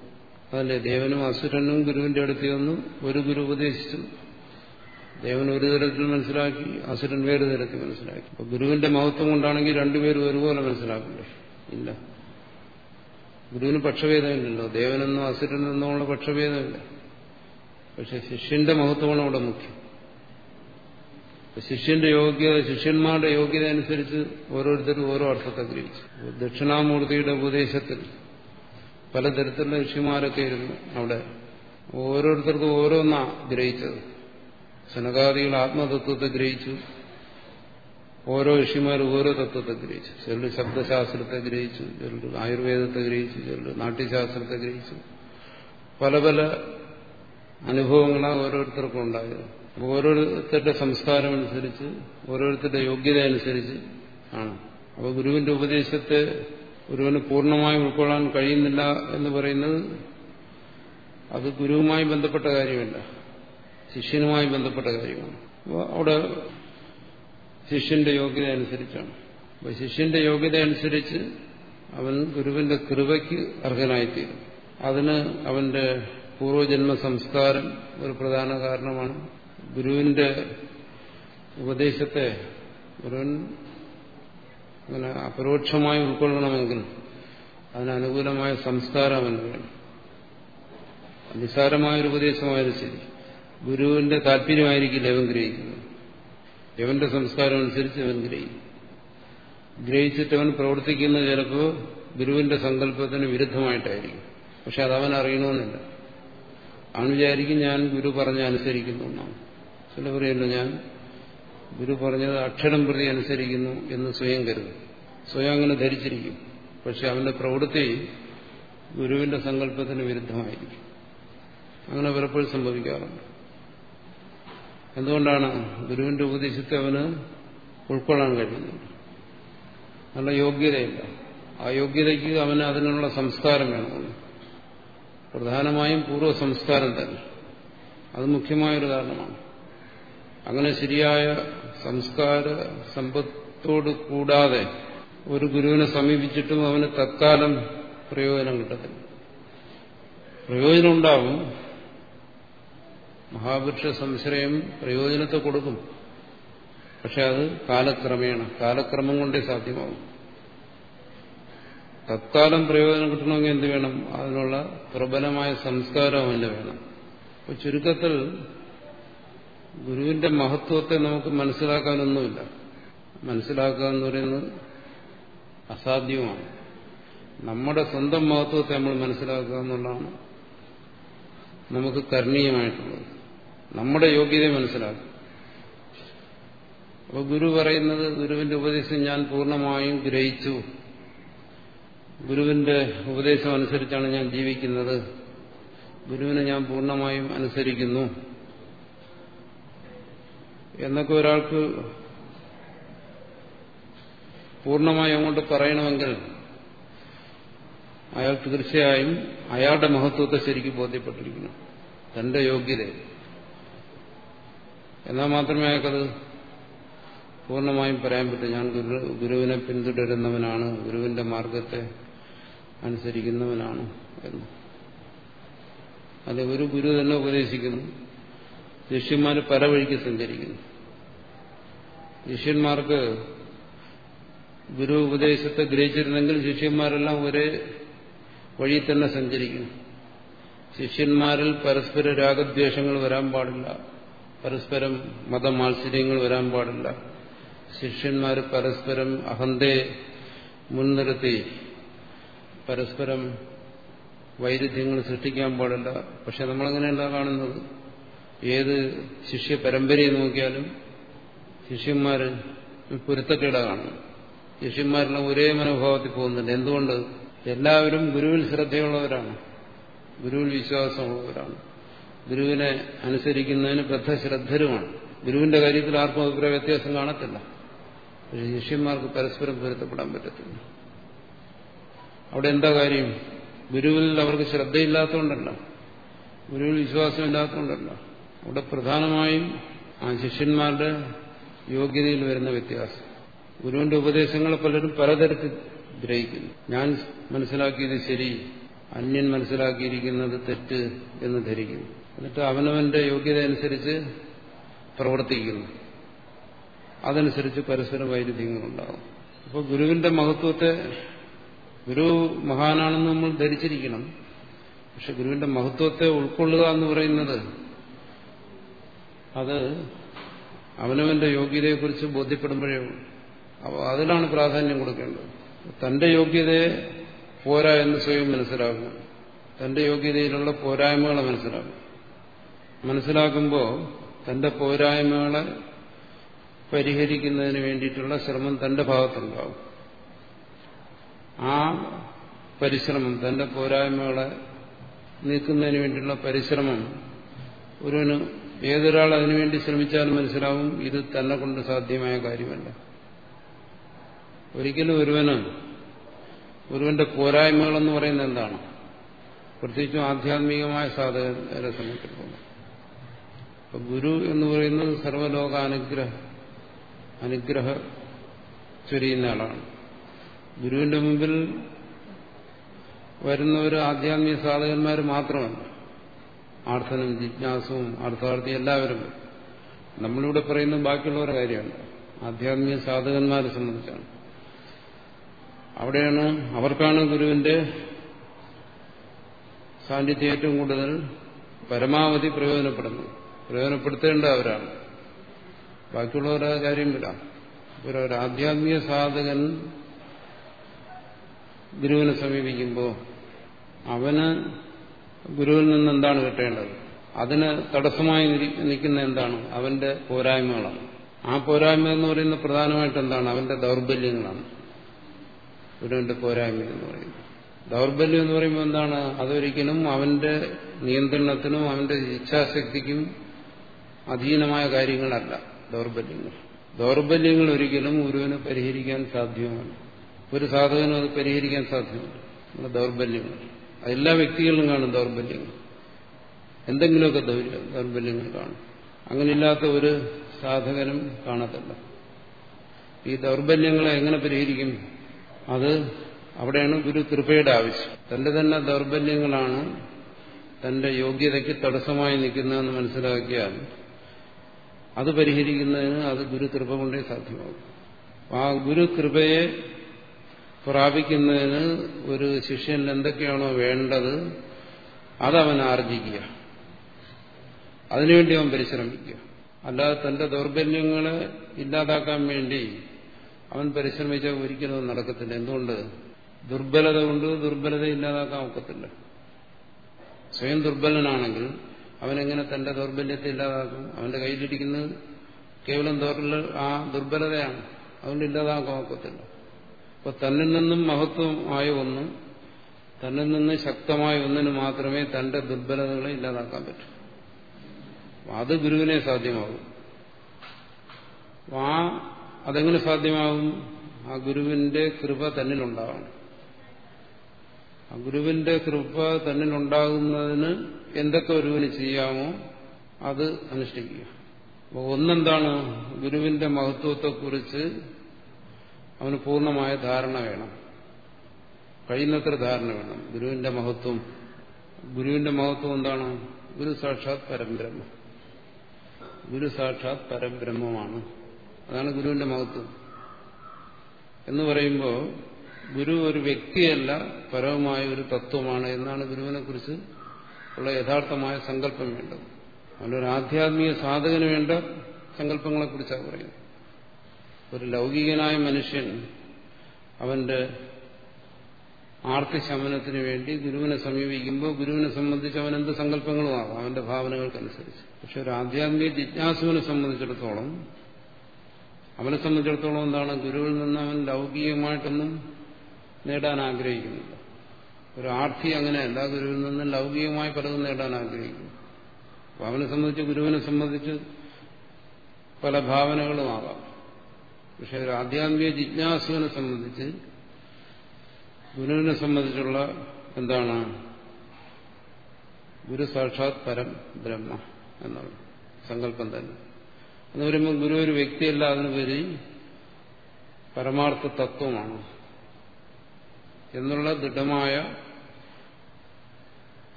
അതല്ലേ? ദേവനും അസുരനും ഗുരുവിന്റെ അടുത്ത് വന്നു ഒരു ഗുരു ഉപദേശിച്ചു. ദേവൻ ഒരു തരത്തിൽ മനസ്സിലാക്കി അസുരൻ വേറെ തരത്തിൽ മനസ്സിലാക്കി. അപ്പൊ ഗുരുവിന്റെ മഹത്വം കൊണ്ടാണെങ്കിൽ രണ്ടുപേരും ഒരുപോലെ മനസ്സിലാക്കില്ലേ ഇല്ല. ഗുരുവിന് പക്ഷഭേദമില്ലല്ലോ. ദേവനെന്നോ അസുരനെന്നോ ഉള്ള പക്ഷഭേദമില്ല. പക്ഷെ ശിഷ്യന്റെ മഹത്വമാണ് അവിടെ മുഖ്യം. ശിഷ്യന്റെ യോഗ്യത ശിഷ്യന്മാരുടെ യോഗ്യത അനുസരിച്ച് ഓരോരുത്തരും ഓരോ അർത്ഥത്തെ ഗ്രഹിച്ചു. ദക്ഷിണാമൂർത്തിയുടെ ഉപദേശത്തിൽ പലതരത്തിലുള്ള ഋഷിമാരൊക്കെ ഇരുന്നു അവിടെ. ഓരോരുത്തർക്കും ഓരോന്നാ ഗ്രഹിച്ചത്. സനകാദികൾ ആത്മതത്വത്തെ ഗ്രഹിച്ചു. ഓരോ ഋഷിമാർ ഓരോ തത്വത്തെ ഗ്രഹിച്ചു. ചിലർ ശബ്ദശാസ്ത്രത്തെ ഗ്രഹിച്ചു. ചിലർ ആയുർവേദത്തെ ഗ്രഹിച്ചു. ചിലർ നാട്യശാസ്ത്രത്തെ ഗ്രഹിച്ചു. പല പല അനുഭവങ്ങളാണ് ഓരോരുത്തർക്കും ഉണ്ടായത്. ഓരോരുത്തരുടെ സംസ്കാരം അനുസരിച്ച് ഓരോരുത്തരുടെ യോഗ്യത അനുസരിച്ച് ആണ്. അപ്പോൾ ഗുരുവിന്റെ ഉപദേശത്തെ ഗുരുവിന് പൂർണമായി ഉൾക്കൊള്ളാൻ കഴിയുന്നില്ല എന്ന് പറയുന്നത് അത് ഗുരുവുമായി ബന്ധപ്പെട്ട കാര്യമല്ല. ശിഷ്യനുമായി ബന്ധപ്പെട്ട കാര്യമാണ്. അപ്പോൾ അവിടെ ശിഷ്യന്റെ യോഗ്യത അനുസരിച്ചാണ് അപ്പോൾ ശിഷ്യന്റെ യോഗ്യത അനുസരിച്ച് അവൻ ഗുരുവിന്റെ കൃപയ്ക്ക് അർഹനായിത്തീരും. അതിന് അവന്റെ പൂർവജന്മ സംസ്കാരം ഒരു പ്രധാന കാരണമാണ്. ഗുരുവിന്റെ ഉപദേശത്തെ ഗുരുവൻ അങ്ങനെ അപരോക്ഷമായി ഉൾക്കൊള്ളണമെങ്കിൽ അതിനനുകൂലമായ സംസ്കാരം അവന് വേണം. നിസ്സാരമായൊരു ഉപദേശമായാലും ശരി. ഗുരുവിന്റെ താല്പര്യമായിരിക്കില്ല അവൻ ഗ്രഹിക്കുന്നത്. യവന്റെ സംസ്കാരം അനുസരിച്ച് അവൻ ഗ്രഹിക്കും. ഗ്രഹിച്ചിട്ട് അവൻ പ്രവർത്തിക്കുന്നത് ചിലപ്പോൾ ഗുരുവിന്റെ സങ്കല്പത്തിന് വിരുദ്ധമായിട്ടായിരിക്കും. പക്ഷെ അത് അവൻ അറിയണമെന്നില്ല. അവൻ വിചാരിക്കും ഞാൻ ഗുരു പറഞ്ഞ അനുസരിക്കുന്നു എന്നാണ്. ചില പറയല്ലോ ഞാൻ. ഗുരു പറഞ്ഞത് അക്ഷരം പ്രതി അനുസരിക്കുന്നു എന്ന് സ്വയം കരുതും. സ്വയം അങ്ങനെ ധരിച്ചിരിക്കും. പക്ഷെ അവന്റെ പ്രവൃത്തി ഗുരുവിന്റെ സങ്കല്പത്തിന് വിരുദ്ധമായിരിക്കും. അങ്ങനെ പലപ്പോഴും സംഭവിക്കാറുണ്ട്. എന്തുകൊണ്ടാണ് ഗുരുവിന്റെ ഉപദേശത്തെ അവന് ഉൾക്കൊള്ളാൻ കഴിയുന്നത്? നല്ല യോഗ്യതയില്ല. ആ യോഗ്യതയ്ക്ക് അവന് അതിനുള്ള സംസ്കാരം വേണം പ്രധാനമായും പൂർവ സംസ്കാരം തന്നെ. അത് മുഖ്യമായൊരു കാരണമാണ്. അങ്ങനെ ശരിയായ സംസ്കാര സമ്പത്തോട് കൂടാതെ ഒരു ഗുരുവിനെ സമീപിച്ചിട്ടും അവന് തത്കാലം പ്രയോജനം കിട്ടത്തില്ല. പ്രയോജനം മഹാപുരുഷ സംശ്രയം പ്രയോജനത്തെ കൊടുക്കും. പക്ഷെ അത് കാലക്രമേണ കാലക്രമം കൊണ്ടേ സാധ്യമാകും തത്കാലം പ്രയോജനം കിട്ടണമെങ്കിൽ എന്ത് വേണം? അതിനുള്ള പ്രബലമായ സംസ്കാരം അവന് വേണം. ചുരുക്കത്തിൽ ഗുരുവിന്റെ മഹത്വത്തെ നമുക്ക് മനസ്സിലാക്കാനൊന്നുമില്ല. മനസ്സിലാക്കുക എന്ന് പറയുന്നത് അസാധ്യമാണ്. നമ്മുടെ സ്വന്തം മഹത്വത്തെ നമ്മൾ മനസ്സിലാക്കുക എന്നുള്ളതാണ് നമുക്ക് കരണീയമായിട്ടുള്ളത് നമ്മുടെ യോഗ്യതയെ മനസ്സിലാക്കും അപ്പോൾ ഗുരു പറയുന്നത് ഗുരുവിന്റെ ഉപദേശം ഞാൻ പൂർണമായും ഗ്രഹിച്ചു. ഗുരുവിന്റെ ഉപദേശം അനുസരിച്ചാണ് ഞാൻ ജീവിക്കുന്നത്. ഗുരുവിനെ ഞാൻ പൂർണമായും അനുസരിക്കുന്നു. എന്നൊക്കെ ഒരാൾക്ക് പൂർണമായി അങ്ങോട്ട് പറയണമെങ്കിൽ അയാൾ തീർച്ചയായും അയാളുടെ മഹത്വത്തെ ശരിക്കും ബോധ്യപ്പെട്ടിരിക്കണം തന്റെ യോഗ്യത. എന്നാൽ മാത്രമേ അയാൾക്കത് പൂർണമായും പറയാൻ പറ്റും. ഞാൻ ഗുരു ഗുരുവിനെ പിന്തുടരുന്നവനാണ്. ഗുരുവിന്റെ മാർഗത്തെ അനുസരിക്കുന്നവനാണ് എന്ന്. അത് ഒരു ഗുരു തന്നെ ഉപദേശിക്കുന്നു. ശിഷ്യന്മാർ പല വഴിക്ക് സഞ്ചരിക്കുന്നു. ശിഷ്യന്മാർക്ക് ഗുരു ഉപദേശത്തെ ഗ്രഹിച്ചിരുന്നെങ്കിൽ ശിഷ്യന്മാരെല്ലാം ഒരേ വഴി തന്നെ സഞ്ചരിക്കുന്നു. ശിഷ്യന്മാരിൽ പരസ്പര രാഗദ്വേഷങ്ങൾ വരാൻ പാടില്ല. പരസ്പരം മതമാത്സര്യങ്ങൾ വരാൻ പാടില്ല. ശിഷ്യന്മാർ പരസ്പരം അഹന്തയെ മുൻനിർത്തി പരസ്പരം വൈരുദ്ധ്യങ്ങൾ സൃഷ്ടിക്കാൻ പാടില്ല. പക്ഷെ നമ്മളങ്ങനെയല്ല കാണുന്നത്? ഏത് ശിഷ്യ പരമ്പരയെ നോക്കിയാലും ശിഷ്യന്മാർ പൊരുത്തക്കേട കാണുന്നു ശിഷ്യന്മാരെല്ലാം ഒരേ മനോഭാവത്തിൽ പോകുന്നുണ്ട്. എന്തുകൊണ്ട്? എല്ലാവരും ഗുരുവിൽ ശ്രദ്ധയുള്ളവരാണ്. ഗുരുവിൽ വിശ്വാസമുള്ളവരാണ്. ഗുരുവിനെ അനുസരിക്കുന്നതിന് ബദ്ധശ്രദ്ധരുമാണ്. ഗുരുവിന്റെ കാര്യത്തിൽ ആർക്കും അഭിപ്രായ വ്യത്യാസം കാണത്തില്ല. ശിഷ്യന്മാർക്ക് പരസ്പരം പൊരുത്തപ്പെടാൻ പറ്റത്തില്ല. അവിടെ എന്താ കാര്യം? ഗുരുവിൽ അവർക്ക് ശ്രദ്ധയില്ലാത്തതുകൊണ്ടല്ല. ഗുരുവിൽ വിശ്വാസമില്ലാത്തതുകൊണ്ടല്ല. അവിടെ പ്രധാനമായും ആ ശിഷ്യന്മാരുടെ യോഗ്യതയിൽ വരുന്ന വ്യത്യാസം. ഗുരുവിന്റെ ഉപദേശങ്ങൾ പലരും പലതരത്തിൽ ഗ്രഹിക്കുന്നു. ഞാൻ മനസ്സിലാക്കിയത് ശരി അന്യൻ മനസ്സിലാക്കിയിരിക്കുന്നത് തെറ്റ് എന്ന് ധരിക്കുന്നു. എന്നിട്ട് അവനവന്റെ യോഗ്യത അനുസരിച്ച് പ്രവർത്തിക്കുന്നു. അതനുസരിച്ച് പരസ്പര വൈരുദ്ധ്യങ്ങളുണ്ടാകും അപ്പോൾ ഗുരുവിന്റെ മഹത്വത്തെ ഗുരു മഹാനാണെന്ന് നമ്മൾ ധരിച്ചിരിക്കണം. പക്ഷെ ഗുരുവിന്റെ മഹത്വത്തെ ഉൾക്കൊള്ളുക എന്ന് പറയുന്നത് അത് അവനവന്റെ യോഗ്യതയെക്കുറിച്ച് ബോധ്യപ്പെടുമ്പോഴേ അപ്പോൾ അതിലാണ് പ്രാധാന്യം കൊടുക്കേണ്ടത്. തന്റെ യോഗ്യതയെ പോരാ എന്ന് സ്വയം മനസ്സിലാക്കണം തന്റെ യോഗ്യതയിലുള്ള പോരായ്മകളെ മനസ്സിലാക്കണം മനസ്സിലാക്കുമ്പോൾ തന്റെ പോരായ്മകളെ പരിഹരിക്കുന്നതിന് വേണ്ടിയിട്ടുള്ള ശ്രമം തന്റെ ഭാഗത്തുണ്ടാവും. ആ പരിശ്രമം തന്റെ പോരായ്മകളെ നീക്കുന്നതിന് വേണ്ടിയുള്ള പരിശ്രമം ഒരുവന് ഏതൊരാൾ അതിനുവേണ്ടി ശ്രമിച്ചാലും മനസ്സിലാവും ഇത് തന്നെ കൊണ്ട് സാധ്യമായ കാര്യമല്ല. ഒരിക്കലും ഒരുവന് ഒരുവന്റെ പോരായ്മകളെന്ന് പറയുന്നത് എന്താണ്? പ്രത്യേകിച്ചും ആധ്യാത്മികമായ സാധകരെ സംബന്ധിച്ചിടത്തോളം. അപ്പൊ ഗുരു എന്ന് പറയുന്നത് സർവലോക അനുഗ്രഹ അനുഗ്രഹ ചൊരിയുന്ന ആളാണ്. ഗുരുവിന്റെ മുമ്പിൽ വരുന്നവർ ആധ്യാത്മിക സാധകന്മാർ മാത്രമല്ല. ആർത്ഥനും ജിജ്ഞാസവും അർത്ഥാർത്ഥി എല്ലാവരും. നമ്മളിവിടെ പറയുന്ന ബാക്കിയുള്ളവരുടെ കാര്യമാണ്. ആധ്യാത്മിക സാധകന്മാരെ സംബന്ധിച്ചാണ്. അവിടെയാണ് അവർക്കാണ് ഗുരുവിന്റെ സാന്നിധ്യം ഏറ്റവും കൂടുതൽ പരമാവധി പ്രയോജനപ്പെടുന്നത്. പ്രയോജനപ്പെടുത്തേണ്ട അവരാണ്. ബാക്കിയുള്ളവരുടെ കാര്യം വരാം ഒരു ആധ്യാത്മിക സാധകൻ ഗുരുവിനെ സമീപിക്കുമ്പോൾ അവന് ഗുരുവിൽ നിന്ന് എന്താണ് കിട്ടേണ്ടത്? അതിന് തടസ്സമായി നിൽക്കുന്ന എന്താണ്? അവന്റെ പോരായ്മകളാണ്. ആ പോരായ്മ എന്ന് പറയുന്നത് പ്രധാനമായിട്ട് എന്താണ്? അവന്റെ ദൗർബല്യങ്ങളാണ്. ഗുരുവിന്റെ പോരായ്മ എന്ന് പറയുന്നത്. ദൗർബല്യം എന്ന് പറയുമ്പോൾ എന്താണ്? അതൊരിക്കലും അവന്റെ നിയന്ത്രണത്തിനും അവന്റെ ഇച്ഛാശക്തിക്കും അധീനമായ കാര്യങ്ങളല്ല ദൗർബല്യങ്ങൾ. ദൗർബല്യങ്ങൾ ഒരിക്കലും ഗുരുവിന് പരിഹരിക്കാൻ സാധ്യമല്ല ഒരു സാധകനും അത് പരിഹരിക്കാൻ സാധ്യമല്ല ദൗർബല്യങ്ങൾ. എല്ലാ വ്യക്തികളിലും കാണും ദൗർബല്യങ്ങൾ. എന്തെങ്കിലുമൊക്കെ ദൗർബല്യങ്ങൾ കാണും. അങ്ങനെയില്ലാത്ത ഒരു സാധകനും കാണത്തില്ല. ഈ ദൗർബല്യങ്ങളെ എങ്ങനെ പരിഹരിക്കും? അത് അവിടെയാണ് ഗുരു കൃപയുടെ ആവശ്യം. തന്റെ തന്നെ ദൗർബല്യങ്ങളാണ് തന്റെ യോഗ്യതയ്ക്ക് തടസ്സമായി നിൽക്കുന്നതെന്ന് മനസ്സിലാക്കിയാൽ അത് പരിഹരിക്കുന്നതിന് അത് ഗുരു കൃപ കൊണ്ടേ സാധ്യമാകും. ആ ഗുരു കൃപയെ പ്രാപിക്കുന്നതിന് ഒരു ശിഷ്യന് എന്തൊക്കെയാണോ വേണ്ടത് അതവൻ ആർജിക്കുക. അതിനുവേണ്ടി അവൻ പരിശ്രമിക്കുക. അല്ലാതെ തന്റെ ദൗർബല്യങ്ങളെ ഇല്ലാതാക്കാൻ വേണ്ടി അവൻ പരിശ്രമിച്ച ഒരിക്കലും നടക്കത്തില്ല. എന്തുകൊണ്ട്? ദുർബലത കൊണ്ട് ദുർബലത ഇല്ലാതാക്കാൻ ഒക്കത്തില്ല. സ്വയം ദുർബലനാണെങ്കിൽ അവനെങ്ങനെ തന്റെ ദൗർബല്യത്തെ ഇല്ലാതാക്കും? അവന്റെ കയ്യിലിരിക്കുന്നത് കേവലം ആ ദുർബലതയാണ്. അതുകൊണ്ട് ഇല്ലാതാക്കാൻ ഒക്കത്തില്ല. അപ്പൊ തന്നിൽ നിന്നും മഹത്വമായ ഒന്നും തന്നിൽ നിന്ന് ശക്തമായ ഒന്നിന് മാത്രമേ തന്റെ ദുർബലതകളെ ഇല്ലാതാക്കാൻ പറ്റൂ. അത് ഗുരുവിനെ സാധ്യമാകും. ആ അതെങ്ങനെ സാധ്യമാകും? ആ ഗുരുവിന്റെ കൃപ തന്നിലുണ്ടാവണം. ആ ഗുരുവിന്റെ കൃപ തന്നിലുണ്ടാകുന്നതിന് എന്തൊക്കെ ഒരുവിന് ചെയ്യാമോ അത് അനുഷ്ഠിക്കുക. ഒന്നെന്താണ്? ഗുരുവിന്റെ മഹത്വത്തെക്കുറിച്ച് അവന് പൂർണമായ ധാരണ വേണം. കഴിയുന്നത്ര ധാരണ വേണം. ഗുരുവിന്റെ മഹത്വം ഗുരുവിന്റെ മഹത്വം എന്താണ്? ഗുരു സാക്ഷാത് പരബ്രഹ്മ. ഗുരു സാക്ഷാത് പരബ്രഹ്മമാണ്. അതാണ് ഗുരുവിന്റെ മഹത്വം. എന്ന് പറയുമ്പോൾ ഗുരു ഒരു വ്യക്തിയല്ല പരവുമായ ഒരു തത്വമാണ് എന്നാണ് ഗുരുവിനെ കുറിച്ച് ഉള്ള യഥാർത്ഥമായ സങ്കല്പം വേണ്ടത്. അവനൊരു ആധ്യാത്മിക സാധകന് വേണ്ട സങ്കല്പങ്ങളെക്കുറിച്ചാണ് പറയുന്നത്. ഒരു ലൗകികനായ മനുഷ്യൻ അവന്റെ ആർത്തിശമനത്തിന് വേണ്ടി ഗുരുവിനെ സമീപിക്കുമ്പോൾ ഗുരുവിനെ സംബന്ധിച്ച് അവൻ എന്ത് സങ്കല്പങ്ങളുമാകും അവന്റെ ഭാവനകൾക്കനുസരിച്ച്. പക്ഷെ ഒരു ആധ്യാത്മിക ജിജ്ഞാസുവിനെ സംബന്ധിച്ചിടത്തോളം അവനെ സംബന്ധിച്ചിടത്തോളം എന്താണ്? ഗുരുവിൽ നിന്ന് അവൻ ലൗകികമായിട്ടൊന്നും നേടാൻ ആഗ്രഹിക്കുന്നില്ല. ഒരു ആർത്തി അങ്ങനെയല്ല ഗുരുവിൽ നിന്ന് ലൗകികമായി പലതും നേടാൻ ആഗ്രഹിക്കുന്നു. അപ്പൊ അവനെ സംബന്ധിച്ച് ഗുരുവിനെ സംബന്ധിച്ച് പല ഭാവനകളുമാകാം പക്ഷെ ഒരു ആധ്യാത്മിക ജിജ്ഞാസുവിനെ സംബന്ധിച്ച് ഗുരുവിനെ സംബന്ധിച്ചുള്ള എന്താണ്? ഗുരു സാക്ഷാത് പരം ബ്രഹ്മ എന്നാണ് സങ്കല്പം തന്നെ. എന്ന് പറയുമ്പോൾ ഗുരു ഒരു വ്യക്തിയല്ല അതിനുപരി പരമാർത്ഥ തത്വമാണ്. എന്നുള്ള ദൃഢമായ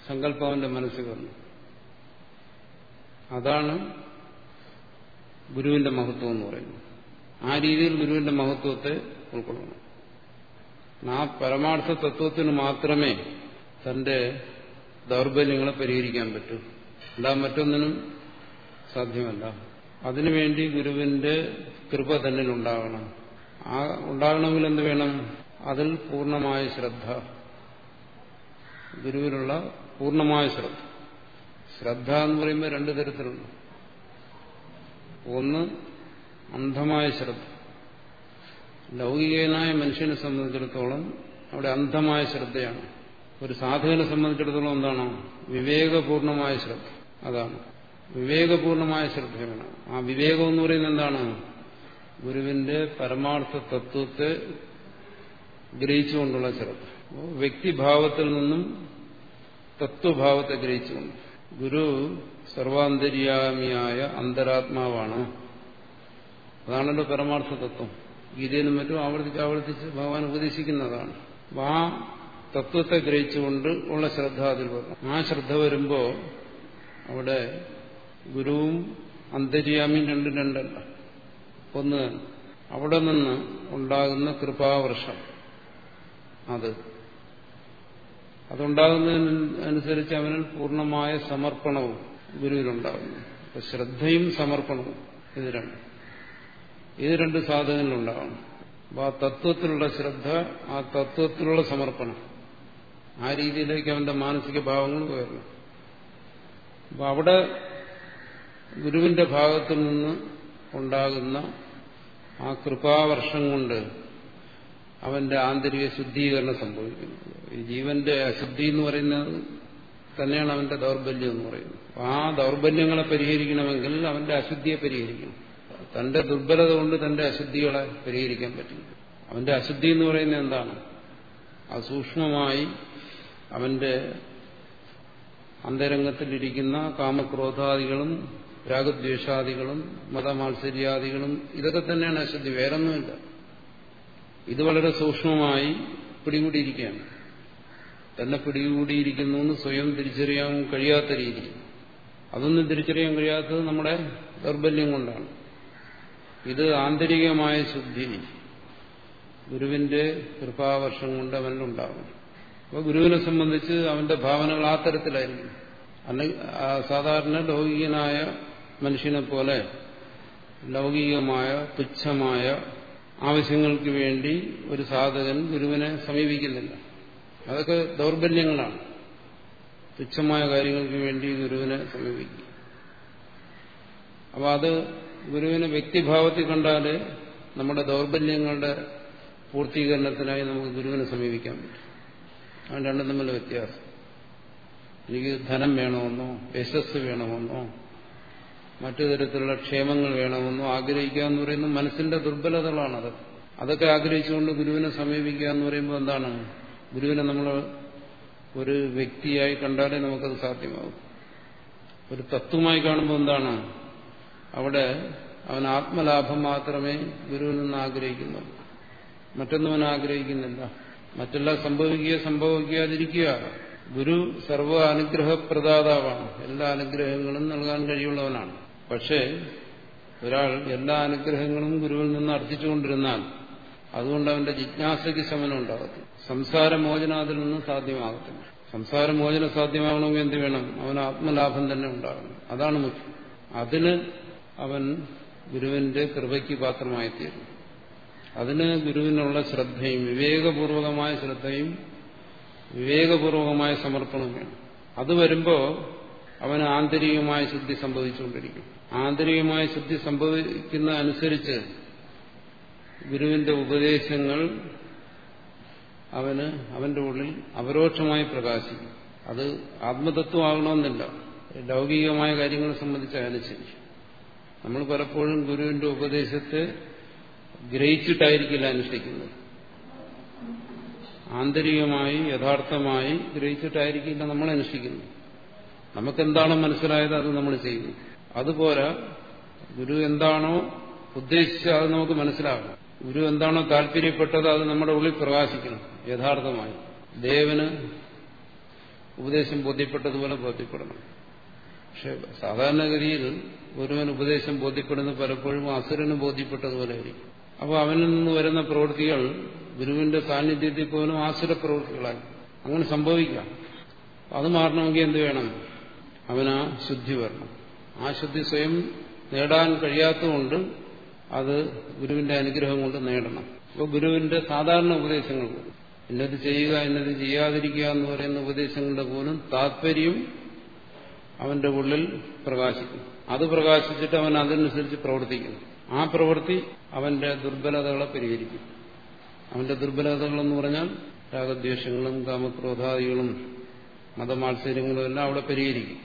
സങ്കല്പം അവന്റെ മനസ്സിൽ വന്നു. അതാണ് ഗുരുവിന്റെ മഹത്വം എന്ന് പറയുന്നത്. ആ രീതിയിൽ ഗുരുവിന്റെ മഹത്വത്തെ ഉൾക്കൊള്ളണം ആ പരമാർത്ഥ തത്വത്തിന് മാത്രമേ തന്റെ ദൗർബല്യങ്ങളെ പരിഹരിക്കാൻ പറ്റൂ. അല്ലാതെ മറ്റൊന്നിനും സാധ്യമല്ല. അതിനുവേണ്ടി ഗുരുവിന്റെ കൃപ തന്നിൽ ഉണ്ടാകണം ആ ഉണ്ടാകണമെങ്കിൽ എന്ത് വേണം? അതിൽ പൂർണമായ ശ്രദ്ധ. ഗുരുവിനുള്ള പൂർണമായ ശ്രദ്ധ. ശ്രദ്ധ എന്ന് പറയുമ്പോൾ രണ്ടു തരത്തിലുണ്ട്. ഒന്ന് അന്ധമായ ശ്രദ്ധ. ലൗകികനായ മനുഷ്യനെ സംബന്ധിച്ചിടത്തോളം അവിടെ അന്ധമായ ശ്രദ്ധയാണ്. ഒരു സാധകനെ സംബന്ധിച്ചിടത്തോളം എന്താണോ? വിവേകപൂർണമായ ശ്രദ്ധ. അതാണ്. വിവേകപൂർണമായ ശ്രദ്ധ വേണം ആ വിവേകം എന്ന് പറയുന്നത് എന്താണ്? ഗുരുവിന്റെ പരമാർത്ഥ തത്വത്തെ ഗ്രഹിച്ചുകൊണ്ടുള്ള ശ്രദ്ധ. വ്യക്തിഭാവത്തിൽ നിന്നും തത്വഭാവത്തെ ഗ്രഹിച്ചുകൊണ്ട്. ഗുരു സർവാന്തര്യാമിയായ അന്തരാത്മാവാണ്. അതാണല്ലോ പരമാർത്ഥ തത്വം ഗീതയിലും മറ്റും ആവർത്തിച്ച് ആവർത്തിച്ച് ഭഗവാൻ ഉപദേശിക്കുന്നതാണ്. ആ തത്വത്തെ ഗ്രഹിച്ചുകൊണ്ട് ഉള്ള ശ്രദ്ധ അതിൽ ആ ശ്രദ്ധ വരുമ്പോൾ അവിടെ ഗുരുവും അന്തര്യാമിയും രണ്ടും രണ്ടല്ല. ഒന്ന് അവിടെ നിന്ന് ഉണ്ടാകുന്ന കൃപാവർഷം. അത് അതുണ്ടാകുന്നതിനനുസരിച്ച് അവനിൽ പൂർണമായ സമർപ്പണവും ഗുരുവിനുണ്ടാകുന്നു ശ്രദ്ധയും സമർപ്പണവും ഇത് രണ്ട്. ഇത് രണ്ട് സാധനങ്ങളുണ്ടാവണം അപ്പോൾ ആ തത്വത്തിലുള്ള ശ്രദ്ധ ആ തത്വത്തിലുള്ള സമർപ്പണം. ആ രീതിയിലേക്ക് അവന്റെ മാനസിക ഭാവങ്ങൾ ഉയർന്നു അപ്പം അവിടെ ഗുരുവിന്റെ ഭാഗത്തു നിന്ന് ഉണ്ടാകുന്ന ആ കൃപാവർഷം കൊണ്ട് അവന്റെ ആന്തരിക ശുദ്ധീകരണം സംഭവിക്കുന്നു. ഈ ജീവന്റെ അശുദ്ധി എന്ന് പറയുന്നത് തന്നെയാണ് അവന്റെ ദൗർബല്യം എന്ന് പറയുന്നത്. ആ ദൗർബല്യങ്ങളെ പരിഹരിക്കണമെങ്കിൽ അവന്റെ അശുദ്ധിയെ പരിഹരിക്കണം. തന്റെ ദുർബലത കൊണ്ട് തന്റെ അശുദ്ധികളെ പരിഹരിക്കാൻ പറ്റില്ല അവന്റെ അശുദ്ധി എന്ന് പറയുന്നത് എന്താണ്? അസൂക്ഷ്മമായി അവന്റെ അന്തരംഗത്തിലിരിക്കുന്ന കാമക്രോധാദികളും രാഗദ്വേഷാദികളും മതമാത്സര്യാദികളും ഇതൊക്കെ തന്നെയാണ് അശുദ്ധി. വേറൊന്നുമില്ല. ഇത് വളരെ സൂക്ഷ്മമായി പിടികൂടിയിരിക്കുകയാണ്. തന്നെ പിടികൂടിയിരിക്കുന്നു എന്ന് സ്വയം തിരിച്ചറിയാൻ കഴിയാത്ത രീതി. അതൊന്നും തിരിച്ചറിയാൻ കഴിയാത്തത് നമ്മുടെ ദൗർബല്യം കൊണ്ടാണ്. ഇത് ആന്തരികമായ ശുദ്ധി. ഗുരുവിന്റെ കൃപാവർഷം കൊണ്ട് അവനിലുണ്ടാകും അപ്പോൾ ഗുരുവിനെ സംബന്ധിച്ച് അവന്റെ ഭാവനകൾ ആ തരത്തിലായിരിക്കും. അല്ലെങ്കിൽ സാധാരണ ലൗകികനായ മനുഷ്യനെ പോലെ ലൗകികമായ തുച്ഛമായ ആവശ്യങ്ങൾക്ക് വേണ്ടി ഒരു സാധകൻ ഗുരുവിനെ സമീപിക്കുന്നില്ല. അതൊക്കെ ദൗർബല്യങ്ങളാണ്. തുച്ഛമായ കാര്യങ്ങൾക്ക് വേണ്ടി ഗുരുവിനെ സമീപിക്കും. അപ്പോൾ അത് ഗുരുവിനെ വ്യക്തിഭാവത്തിൽ കണ്ടാൽ നമ്മുടെ ദൗർബല്യങ്ങളുടെ പൂർത്തീകരണത്തിനായി നമുക്ക് ഗുരുവിനെ സമീപിക്കാൻ പറ്റും. അവൻ രണ്ടും തമ്മിലുള്ള വ്യത്യാസം. എനിക്ക് ധനം വേണമെന്നോ യശസ് വേണമെന്നോ മറ്റു തരത്തിലുള്ള ക്ഷേമങ്ങൾ വേണമെന്നോ ആഗ്രഹിക്കുക എന്ന് പറയുന്നത് മനസ്സിന്റെ ദുർബലതകളാണത്. അതൊക്കെ ആഗ്രഹിച്ചുകൊണ്ട് ഗുരുവിനെ സമീപിക്കുക എന്ന് പറയുമ്പോൾ എന്താണ്? ഗുരുവിനെ നമ്മൾ ഒരു വ്യക്തിയായി കണ്ടാലേ നമുക്കത് സാധ്യമാകും. ഒരു തത്വമായി കാണുമ്പോൾ എന്താണ്? അവിടെ അവൻ ആത്മലാഭം മാത്രമേ ഗുരുവിൽ നിന്ന് ആഗ്രഹിക്കുന്നു. മറ്റൊന്നും അവൻ ആഗ്രഹിക്കുന്നില്ല. മറ്റെല്ലാം സംഭവിക്കുക സംഭവിക്കാതിരിക്കുക. ഗുരു സർവ അനുഗ്രഹപ്രദാതാവാണ്. എല്ലാ അനുഗ്രഹങ്ങളും നൽകാൻ കഴിയുള്ളവനാണ് പക്ഷേ ഒരാൾ എല്ലാ അനുഗ്രഹങ്ങളും ഗുരുവിൽ നിന്ന് അർത്ഥിച്ചുകൊണ്ടിരുന്നാൽ അതുകൊണ്ട് അവന്റെ ജിജ്ഞാസയ്ക്ക് ശമനം ഉണ്ടാകത്തില്ല. സംസാരമോചനം അതിൽ നിന്ന് സാധ്യമാകത്തില്ല. സംസാരമോചനം സാധ്യമാകണമെങ്കിൽ എന്ത് വേണം? അവന് ആത്മലാഭം തന്നെ ഉണ്ടാകണം. അതാണ് മുഖ്യം. അതിന് അവൻ ഗുരുവിന്റെ കൃപയ്ക്ക് പാത്രമായിത്തീരും അതിന് ഗുരുവിനുള്ള ശ്രദ്ധയും വിവേകപൂർവകമായ ശ്രദ്ധയും വിവേകപൂർവകമായ സമർപ്പണവും വേണം. അത് വരുമ്പോൾ അവന് ആന്തരികമായ ശുദ്ധി സംഭവിച്ചുകൊണ്ടിരിക്കും. ആന്തരികമായ ശുദ്ധി സംഭവിക്കുന്ന അനുസരിച്ച് ഗുരുവിന്റെ ഉപദേശങ്ങൾ അവന് അവന്റെ ഉള്ളിൽ അപരോക്ഷമായി പ്രകാശിക്കും. അത് ആത്മതത്വമാകണമെന്നില്ല. ലൗകികമായ കാര്യങ്ങളെ സംബന്ധിച്ചായാലും ശരി നമ്മൾ പലപ്പോഴും ഗുരുവിന്റെ ഉപദേശത്തെ ഗ്രഹിച്ചിട്ടായിരിക്കില്ല അനുഷ്ഠിക്കുന്നത്. ആന്തരികമായി യഥാർത്ഥമായി ഗ്രഹിച്ചിട്ടായിരിക്കില്ല നമ്മൾ അനുഷ്ഠിക്കുന്നത്. നമുക്കെന്താണോ മനസ്സിലായത് അത് നമ്മൾ ചെയ്യുന്നു. അതുപോലെ ഗുരു എന്താണോ ഉദ്ദേശിച്ചത് അത് നമുക്ക് മനസ്സിലാകണം ഗുരു എന്താണോ താല്പര്യപ്പെട്ടത് അത് നമ്മുടെ ഉള്ളിൽ പ്രകാശിക്കണം യഥാർത്ഥമായി. ദേവന് ഉപദേശം ബോധ്യപ്പെട്ടതുപോലെ ബോധ്യപ്പെടണം. പക്ഷെ സാധാരണഗതിയിൽ ഒരുവൻ ഉപദേശം ബോധ്യപ്പെടുന്ന പലപ്പോഴും അസുരന് ബോധ്യപ്പെട്ടതുപോലെ ആയിരിക്കും അപ്പോൾ അവനിൽ നിന്ന് വരുന്ന പ്രവൃത്തികൾ ഗുരുവിന്റെ സാന്നിധ്യത്തിൽ പോലും ആസുര പ്രവൃത്തികളായി. അങ്ങനെ സംഭവിക്കാം. അത് മാറണമെങ്കിൽ എന്ത് വേണം? അവനാ ശുദ്ധി വരണം. ആ ശുദ്ധി സ്വയം നേടാൻ കഴിയാത്തതുകൊണ്ട് അത് ഗുരുവിന്റെ അനുഗ്രഹം കൊണ്ട് നേടണം. അപ്പോൾ ഗുരുവിന്റെ സാധാരണ ഉപദേശങ്ങൾ. ഇന്നത് ചെയ്യുക ഇന്നത് ചെയ്യാതിരിക്കുക എന്ന് പറയുന്ന ഉപദേശങ്ങളുടെ പോലും താല്പര്യം അവന്റെ ഉള്ളിൽ പ്രകാശിക്കുന്നു അത് പ്രകാശിച്ചിട്ട് അവൻ അതനുസരിച്ച് പ്രവർത്തിക്കുന്നു ആ പ്രവൃത്തി അവന്റെ ദുർബലതകളെ പരിഹരിക്കും. അവന്റെ ദുർബലതകളെന്ന് പറഞ്ഞാൽ രാഗദ്വേഷങ്ങളും കാമക്രോധാദികളും മതമാത്സര്യങ്ങളും എല്ലാം അവിടെ പരിഹരിക്കും.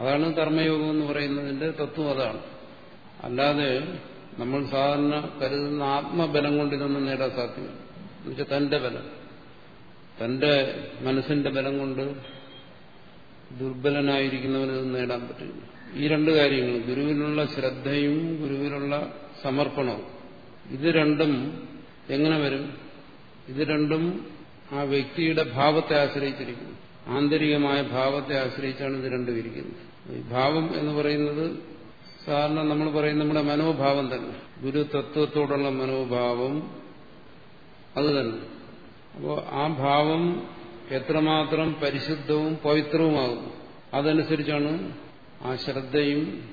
അതാണ് കർമ്മയോഗം എന്ന് പറയുന്നതിന്റെ തത്വം അതാണ്. അല്ലാതെ നമ്മൾ സാധാരണ കരുതുന്ന ആത്മബലം കൊണ്ട് ഇതൊന്നും നേടാൻ സാധ്യമല്ല. എന്നുവെച്ചാൽ തന്റെ ബലം. തന്റെ മനസ്സിന്റെ ബലം കൊണ്ട് ദുർബലനായിരിക്കുന്നവന് ഇത് നേടാൻ പറ്റില്ല. ഈ രണ്ട് കാര്യങ്ങൾ ഗുരുവിനുള്ള ശ്രദ്ധയും ഗുരുവിനുള്ള സമർപ്പണവും ഇത് രണ്ടും എങ്ങനെ വരും? ഇത് രണ്ടും ആ വ്യക്തിയുടെ ഭാവത്തെ ആശ്രയിച്ചിരിക്കുന്നു. ആന്തരികമായ ഭാവത്തെ ആശ്രയിച്ചാണ് ഇത് രണ്ടും ഇരിക്കുന്നത്. ഈ ഭാവം എന്ന് പറയുന്നത് സാധാരണ നമ്മൾ പറയുന്ന നമ്മുടെ മനോഭാവം തന്നെ. ഗുരു തത്വത്തോടുള്ള മനോഭാവം അത് തന്നെ. അപ്പോൾ ആ ഭാവം എത്രമാത്രം പരിശുദ്ധവും പവിത്രവുമാകുന്നു അതനുസരിച്ചാണ് ആ ശ്രദ്ധയും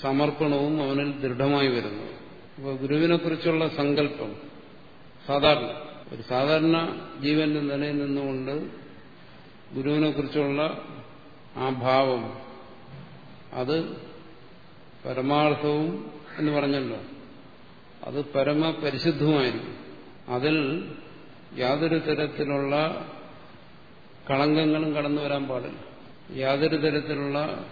സമർപ്പണവും അവനിൽ ദൃഢമായി വരുന്നത്. അപ്പോൾ ഗുരുവിനെ കുറിച്ചുള്ള സങ്കല്പം സാധാരണ. ഒരു സാധാരണ ജീവന്റെ നിലയിൽ നിന്നുകൊണ്ട് ഗുരുവിനെ കുറിച്ചുള്ള ആ ഭാവം അത് പരമാർത്ഥവും എന്ന് പറഞ്ഞല്ലോ. അത് പരമപരിശുദ്ധമായിരിക്കും അതിൽ യാതൊരു തരത്തിലുള്ള കളങ്കങ്ങളും കടന്നു വരാൻ പാടില്ല. യാതൊരു തരത്തിലുള്ള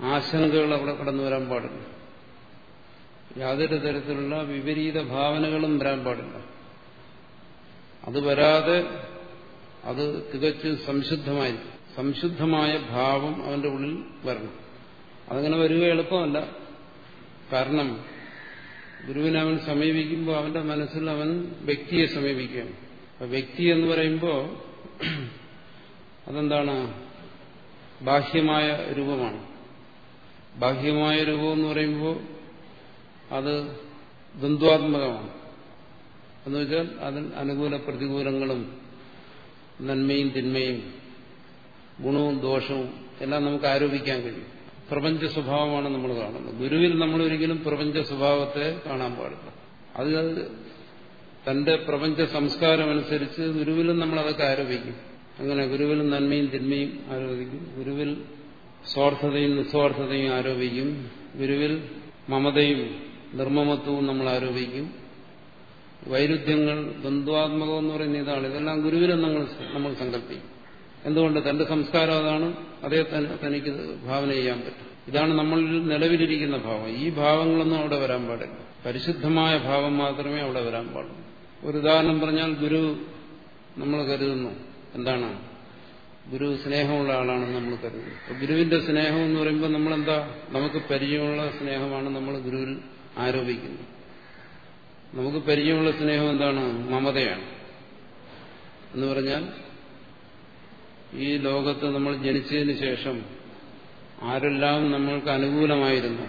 ആശങ്കകൾ അവിടെ കടന്നു വരാൻ പാടില്ല. യാതൊരു തരത്തിലുള്ള വിപരീത ഭാവനകളും വരാൻ പാടില്ല. അത് വരാതെ അത് തികച്ചും സംശുദ്ധമായി സംശുദ്ധമായ ഭാവം അവന്റെ ഉള്ളിൽ വരണം. അതങ്ങനെ വരിക എളുപ്പമല്ല. കാരണം ഗുരുവിനെ അവൻ സമീപിക്കുമ്പോൾ അവന്റെ മനസ്സിൽ അവൻ വ്യക്തിയെ സമീപിക്കുകയാണ്. വ്യക്തി എന്ന് പറയുമ്പോൾ അതെന്താണ്? ബാഹ്യമായ രൂപമാണ്. ബാഹ്യമായ രൂപം എന്ന് പറയുമ്പോൾ അത് ദ്വന്ദ്വാത്മകമാണ്. എന്നുവെച്ചാൽ അതിൽ അനുകൂല പ്രതികൂലങ്ങളും നന്മയും തിന്മയും ഗുണവും ദോഷവും എല്ലാം നമുക്ക് ആരോപിക്കാൻ കഴിയും. പ്രപഞ്ച സ്വഭാവമാണ് നമ്മൾ കാണുന്നത്. ഗുരുവിൽ നമ്മൾ ഒരിക്കലും പ്രപഞ്ച സ്വഭാവത്തെ കാണാൻ പാടില്ല. അത് തന്റെ പ്രപഞ്ച സംസ്കാരം അനുസരിച്ച് ഗുരുവിലും നമ്മൾ അതൊക്കെ ആരോപിക്കും. അങ്ങനെ ഗുരുവിൽ നന്മയും തിന്മയും ആരോപിക്കും. ഗുരുവിൽ സ്വാർത്ഥതയും നിസ്വാർത്ഥതയും ആരോപിക്കും. ഗുരുവിൽ മമതയും നിർമ്മമത്വവും നമ്മൾ ആരോപിക്കും. വൈരുദ്ധ്യങ്ങൾ ബന്ധുവാത്മകം എന്ന് പറയുന്ന ഇതാണ്. ഇതെല്ലാം ഗുരുവിലും നമ്മൾ നമ്മൾ സങ്കല്പിക്കും. എന്തുകൊണ്ട്? തന്റെ സംസ്കാരം അതാണ്. അതേ തനിക്ക് ഭാവന ചെയ്യാൻ പറ്റും. ഇതാണ് നമ്മളിൽ നിലവിലിരിക്കുന്ന ഭാവം. ഈ ഭാവങ്ങളൊന്നും അവിടെ വരാൻ പാടില്ല. പരിശുദ്ധമായ ഭാവം മാത്രമേ അവിടെ വരാൻ പാടുള്ളൂ. ഒരു ഉദാഹരണം പറഞ്ഞാൽ ഗുരു നമ്മൾ കരുതുന്നു. എന്താണ്? ഗുരു സ്നേഹമുള്ള ആളാണെന്ന് നമ്മൾ കരുതുന്നു. അപ്പൊ ഗുരുവിന്റെ സ്നേഹം എന്ന് പറയുമ്പോൾ നമ്മളെന്താ? നമുക്ക് പരിചയമുള്ള സ്നേഹമാണ് നമ്മൾ ഗുരുവിൽ ആരോപിക്കുന്നത് നമുക്ക് പരിചയമുള്ള സ്നേഹം എന്താണ്? മമതയാണ്. എന്ന് പറഞ്ഞാൽ ഈ ലോകത്ത് നമ്മൾ ജനിച്ചതിന് ശേഷം ആരെല്ലാം നമ്മൾക്ക് അനുകൂലമായിരുന്നു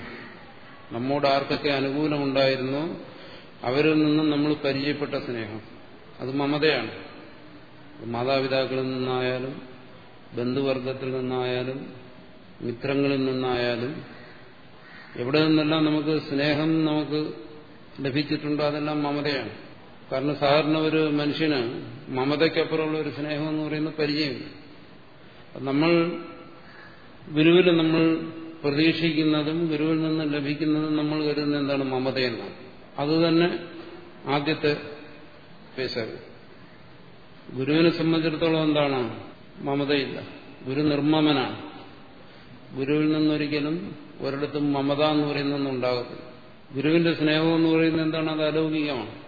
നമ്മോട് ആർക്കൊക്കെ അനുകൂലമുണ്ടായിരുന്നു അവരിൽ നിന്നും നമ്മൾ പരിചയപ്പെട്ട സ്നേഹം. അത് മമതയാണ്. മാതാപിതാക്കളിൽ നിന്നായാലും ബന്ധുവർഗത്തിൽ നിന്നായാലും മിത്രങ്ങളിൽ നിന്നായാലും എവിടെ നിന്നെല്ലാം നമുക്ക് സ്നേഹം നമുക്ക് ലഭിച്ചിട്ടുണ്ടോ അതെല്ലാം മമതയാണ്. കാരണം സാധാരണ ഒരു മനുഷ്യന് മമതയ്ക്കപ്പുറമുള്ള ഒരു സ്നേഹം എന്ന് പറയുന്നത് പരിചയമില്ല. നമ്മൾ ഗുരുവിൽ നമ്മൾ പ്രതീക്ഷിക്കുന്നതും ഗുരുവിൽ നിന്ന് ലഭിക്കുന്നതും നമ്മൾ കരുതുന്ന എന്താണ് മമതയെന്നാണ് അതുതന്നെ ആദ്യത്തെ പേശ ഗുരുവിനെ സംബന്ധിച്ചിടത്തോളം എന്താണ്? മമതയില്ല. ഗുരു നിർമ്മമനാണ്. ഗുരുവിൽ നിന്നൊരിക്കലും ഒരിടത്തും മമത എന്ന് പറയുന്നൊന്നും ഉണ്ടാകത്തില്ല. ഗുരുവിന്റെ സ്നേഹം എന്ന് പറയുന്നത് എന്താണ്? അത് അലൗകികമാണ്.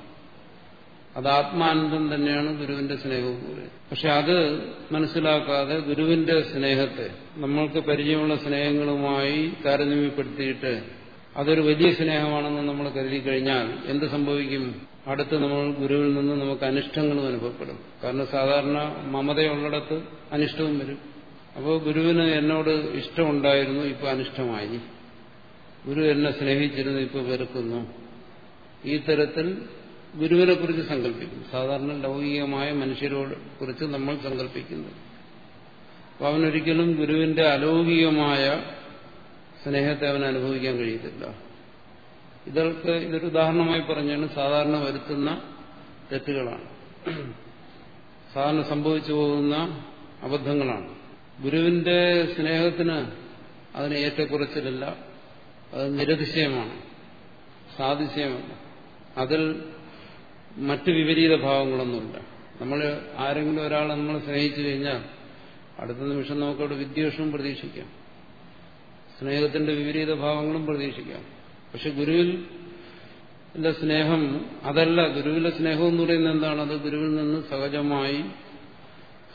അത് ആത്മാനന്ദം തന്നെയാണ് ഗുരുവിന്റെ സ്നേഹം പക്ഷെ അത് മനസ്സിലാക്കാതെ ഗുരുവിന്റെ സ്നേഹത്തെ നമ്മൾക്ക് പരിചയമുള്ള സ്നേഹങ്ങളുമായി താരതമ്യപ്പെടുത്തിയിട്ട് അതൊരു വലിയ സ്നേഹമാണെന്ന് നമ്മൾ കരുതി കഴിഞ്ഞാൽ എന്ത് സംഭവിക്കും? അടുത്ത് നമ്മൾ ഗുരുവിൽ നിന്ന് നമുക്ക് അനിഷ്ടങ്ങളും അനുഭവപ്പെടും. കാരണം സാധാരണ മമതയുള്ളിടത്ത് അനിഷ്ടവും വരും. അപ്പോൾ ഗുരുവിന് എന്നോട് ഇഷ്ടമുണ്ടായിരുന്നു ഇപ്പോൾ അനിഷ്ടമായി. ഗുരു എന്നെ സ്നേഹിച്ചിരുന്നു ഇപ്പോൾ വെറുക്കുന്നു. ഈ തരത്തിൽ ഗുരുവിനെ കുറിച്ച് സങ്കല്പിക്കും സാധാരണ ലൗകികമായ മനുഷ്യരോട് കുറിച്ച് നമ്മൾ സങ്കല്പിക്കുന്നു. അപ്പോൾ അവനൊരിക്കലും ഗുരുവിന്റെ അലൗകികമായ സ്നേഹത്തെ അവൻ അനുഭവിക്കാൻ കഴിയത്തില്ല. ഇതൊക്കെ ഇതൊരു ഉദാഹരണമായി പറഞ്ഞാണ് സാധാരണ വരുത്തുന്ന തെറ്റുകളാണ്. സാധാരണ സംഭവിച്ചു പോകുന്ന അബദ്ധങ്ങളാണ്. ഗുരുവിന്റെ സ്നേഹത്തിന് അതിന് ഏറ്റക്കുറച്ചിലല്ല അത് നിരതിശയമാണ് സാതിശയമല്ല അതിൽ മറ്റ് വിപരീത ഭാവങ്ങളൊന്നുമില്ല. നമ്മൾ ആരെങ്കിലും ഒരാളെ നമ്മൾ സ്നേഹിച്ചു കഴിഞ്ഞാൽ അടുത്ത നിമിഷം നമുക്കവിടെ വിദ്വേഷവും പ്രതീക്ഷിക്കാം. സ്നേഹത്തിന്റെ വിപരീത ഭാവങ്ങളും പ്രതീക്ഷിക്കാം. പക്ഷെ ഗുരുവിൽ സ്നേഹം അതല്ല. ഗുരുവിലെ സ്നേഹം എന്ന് പറയുന്നത് എന്താണ്? അത് ഗുരുവിൽ നിന്ന് സഹജമായി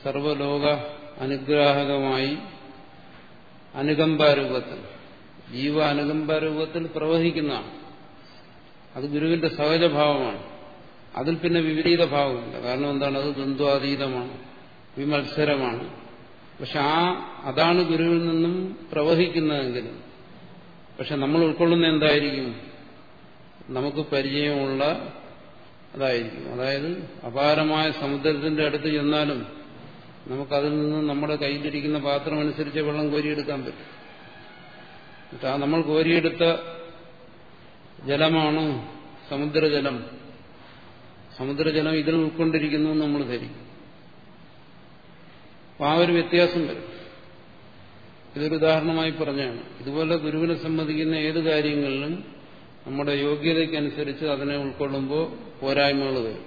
സർവലോക അനുഗ്രാഹകമായി അനുകമ്പാരൂപത്തിൽ ജീവ അനുകമ്പാരൂപത്തിൽ പ്രവഹിക്കുന്നതാണ്. അത് ഗുരുവിന്റെ സഹജഭാവമാണ് അതിൽ പിന്നെ വിപരീത ഭാവമില്ല. കാരണം എന്താണ്? അത് ദ്വന്ദ്വാതീതമാണ്. വിമത്സരമാണ്. പക്ഷെ ആ അതാണ് ഗുരുവിൽ നിന്നും പ്രവഹിക്കുന്നതെങ്കിലും പക്ഷെ നമ്മൾ ഉൾക്കൊള്ളുന്ന എന്തായിരിക്കും? നമുക്ക് പരിചയമുള്ള അതായിരിക്കും. അതായത് അപാരമായ സമുദ്രത്തിന്റെ അടുത്ത് ചെന്നാലും നമുക്കതിൽ നിന്ന് നമ്മുടെ കയ്യിലിരിക്കുന്ന പാത്രം അനുസരിച്ച് വെള്ളം കോരിയെടുക്കാൻ പറ്റും. ആ നമ്മൾ കോരിയെടുത്ത ജലമാണ് സമുദ്രജലം. സമുദ്രജലം ഇതിൽ ഉൾക്കൊണ്ടിരിക്കുന്നു നമ്മൾ ധരിക്കും. ആ ഒരു വ്യത്യാസം വരും. ഇതൊരു ഉദാഹരണമായി പറഞ്ഞാണ്. ഇതുപോലെ ഗുരുവിനെ സംബന്ധിക്കുന്ന ഏത് കാര്യങ്ങളിലും നമ്മുടെ യോഗ്യതയ്ക്കനുസരിച്ച് അതിനെ ഉൾക്കൊള്ളുമ്പോൾ പോരായ്മകൾ വരും.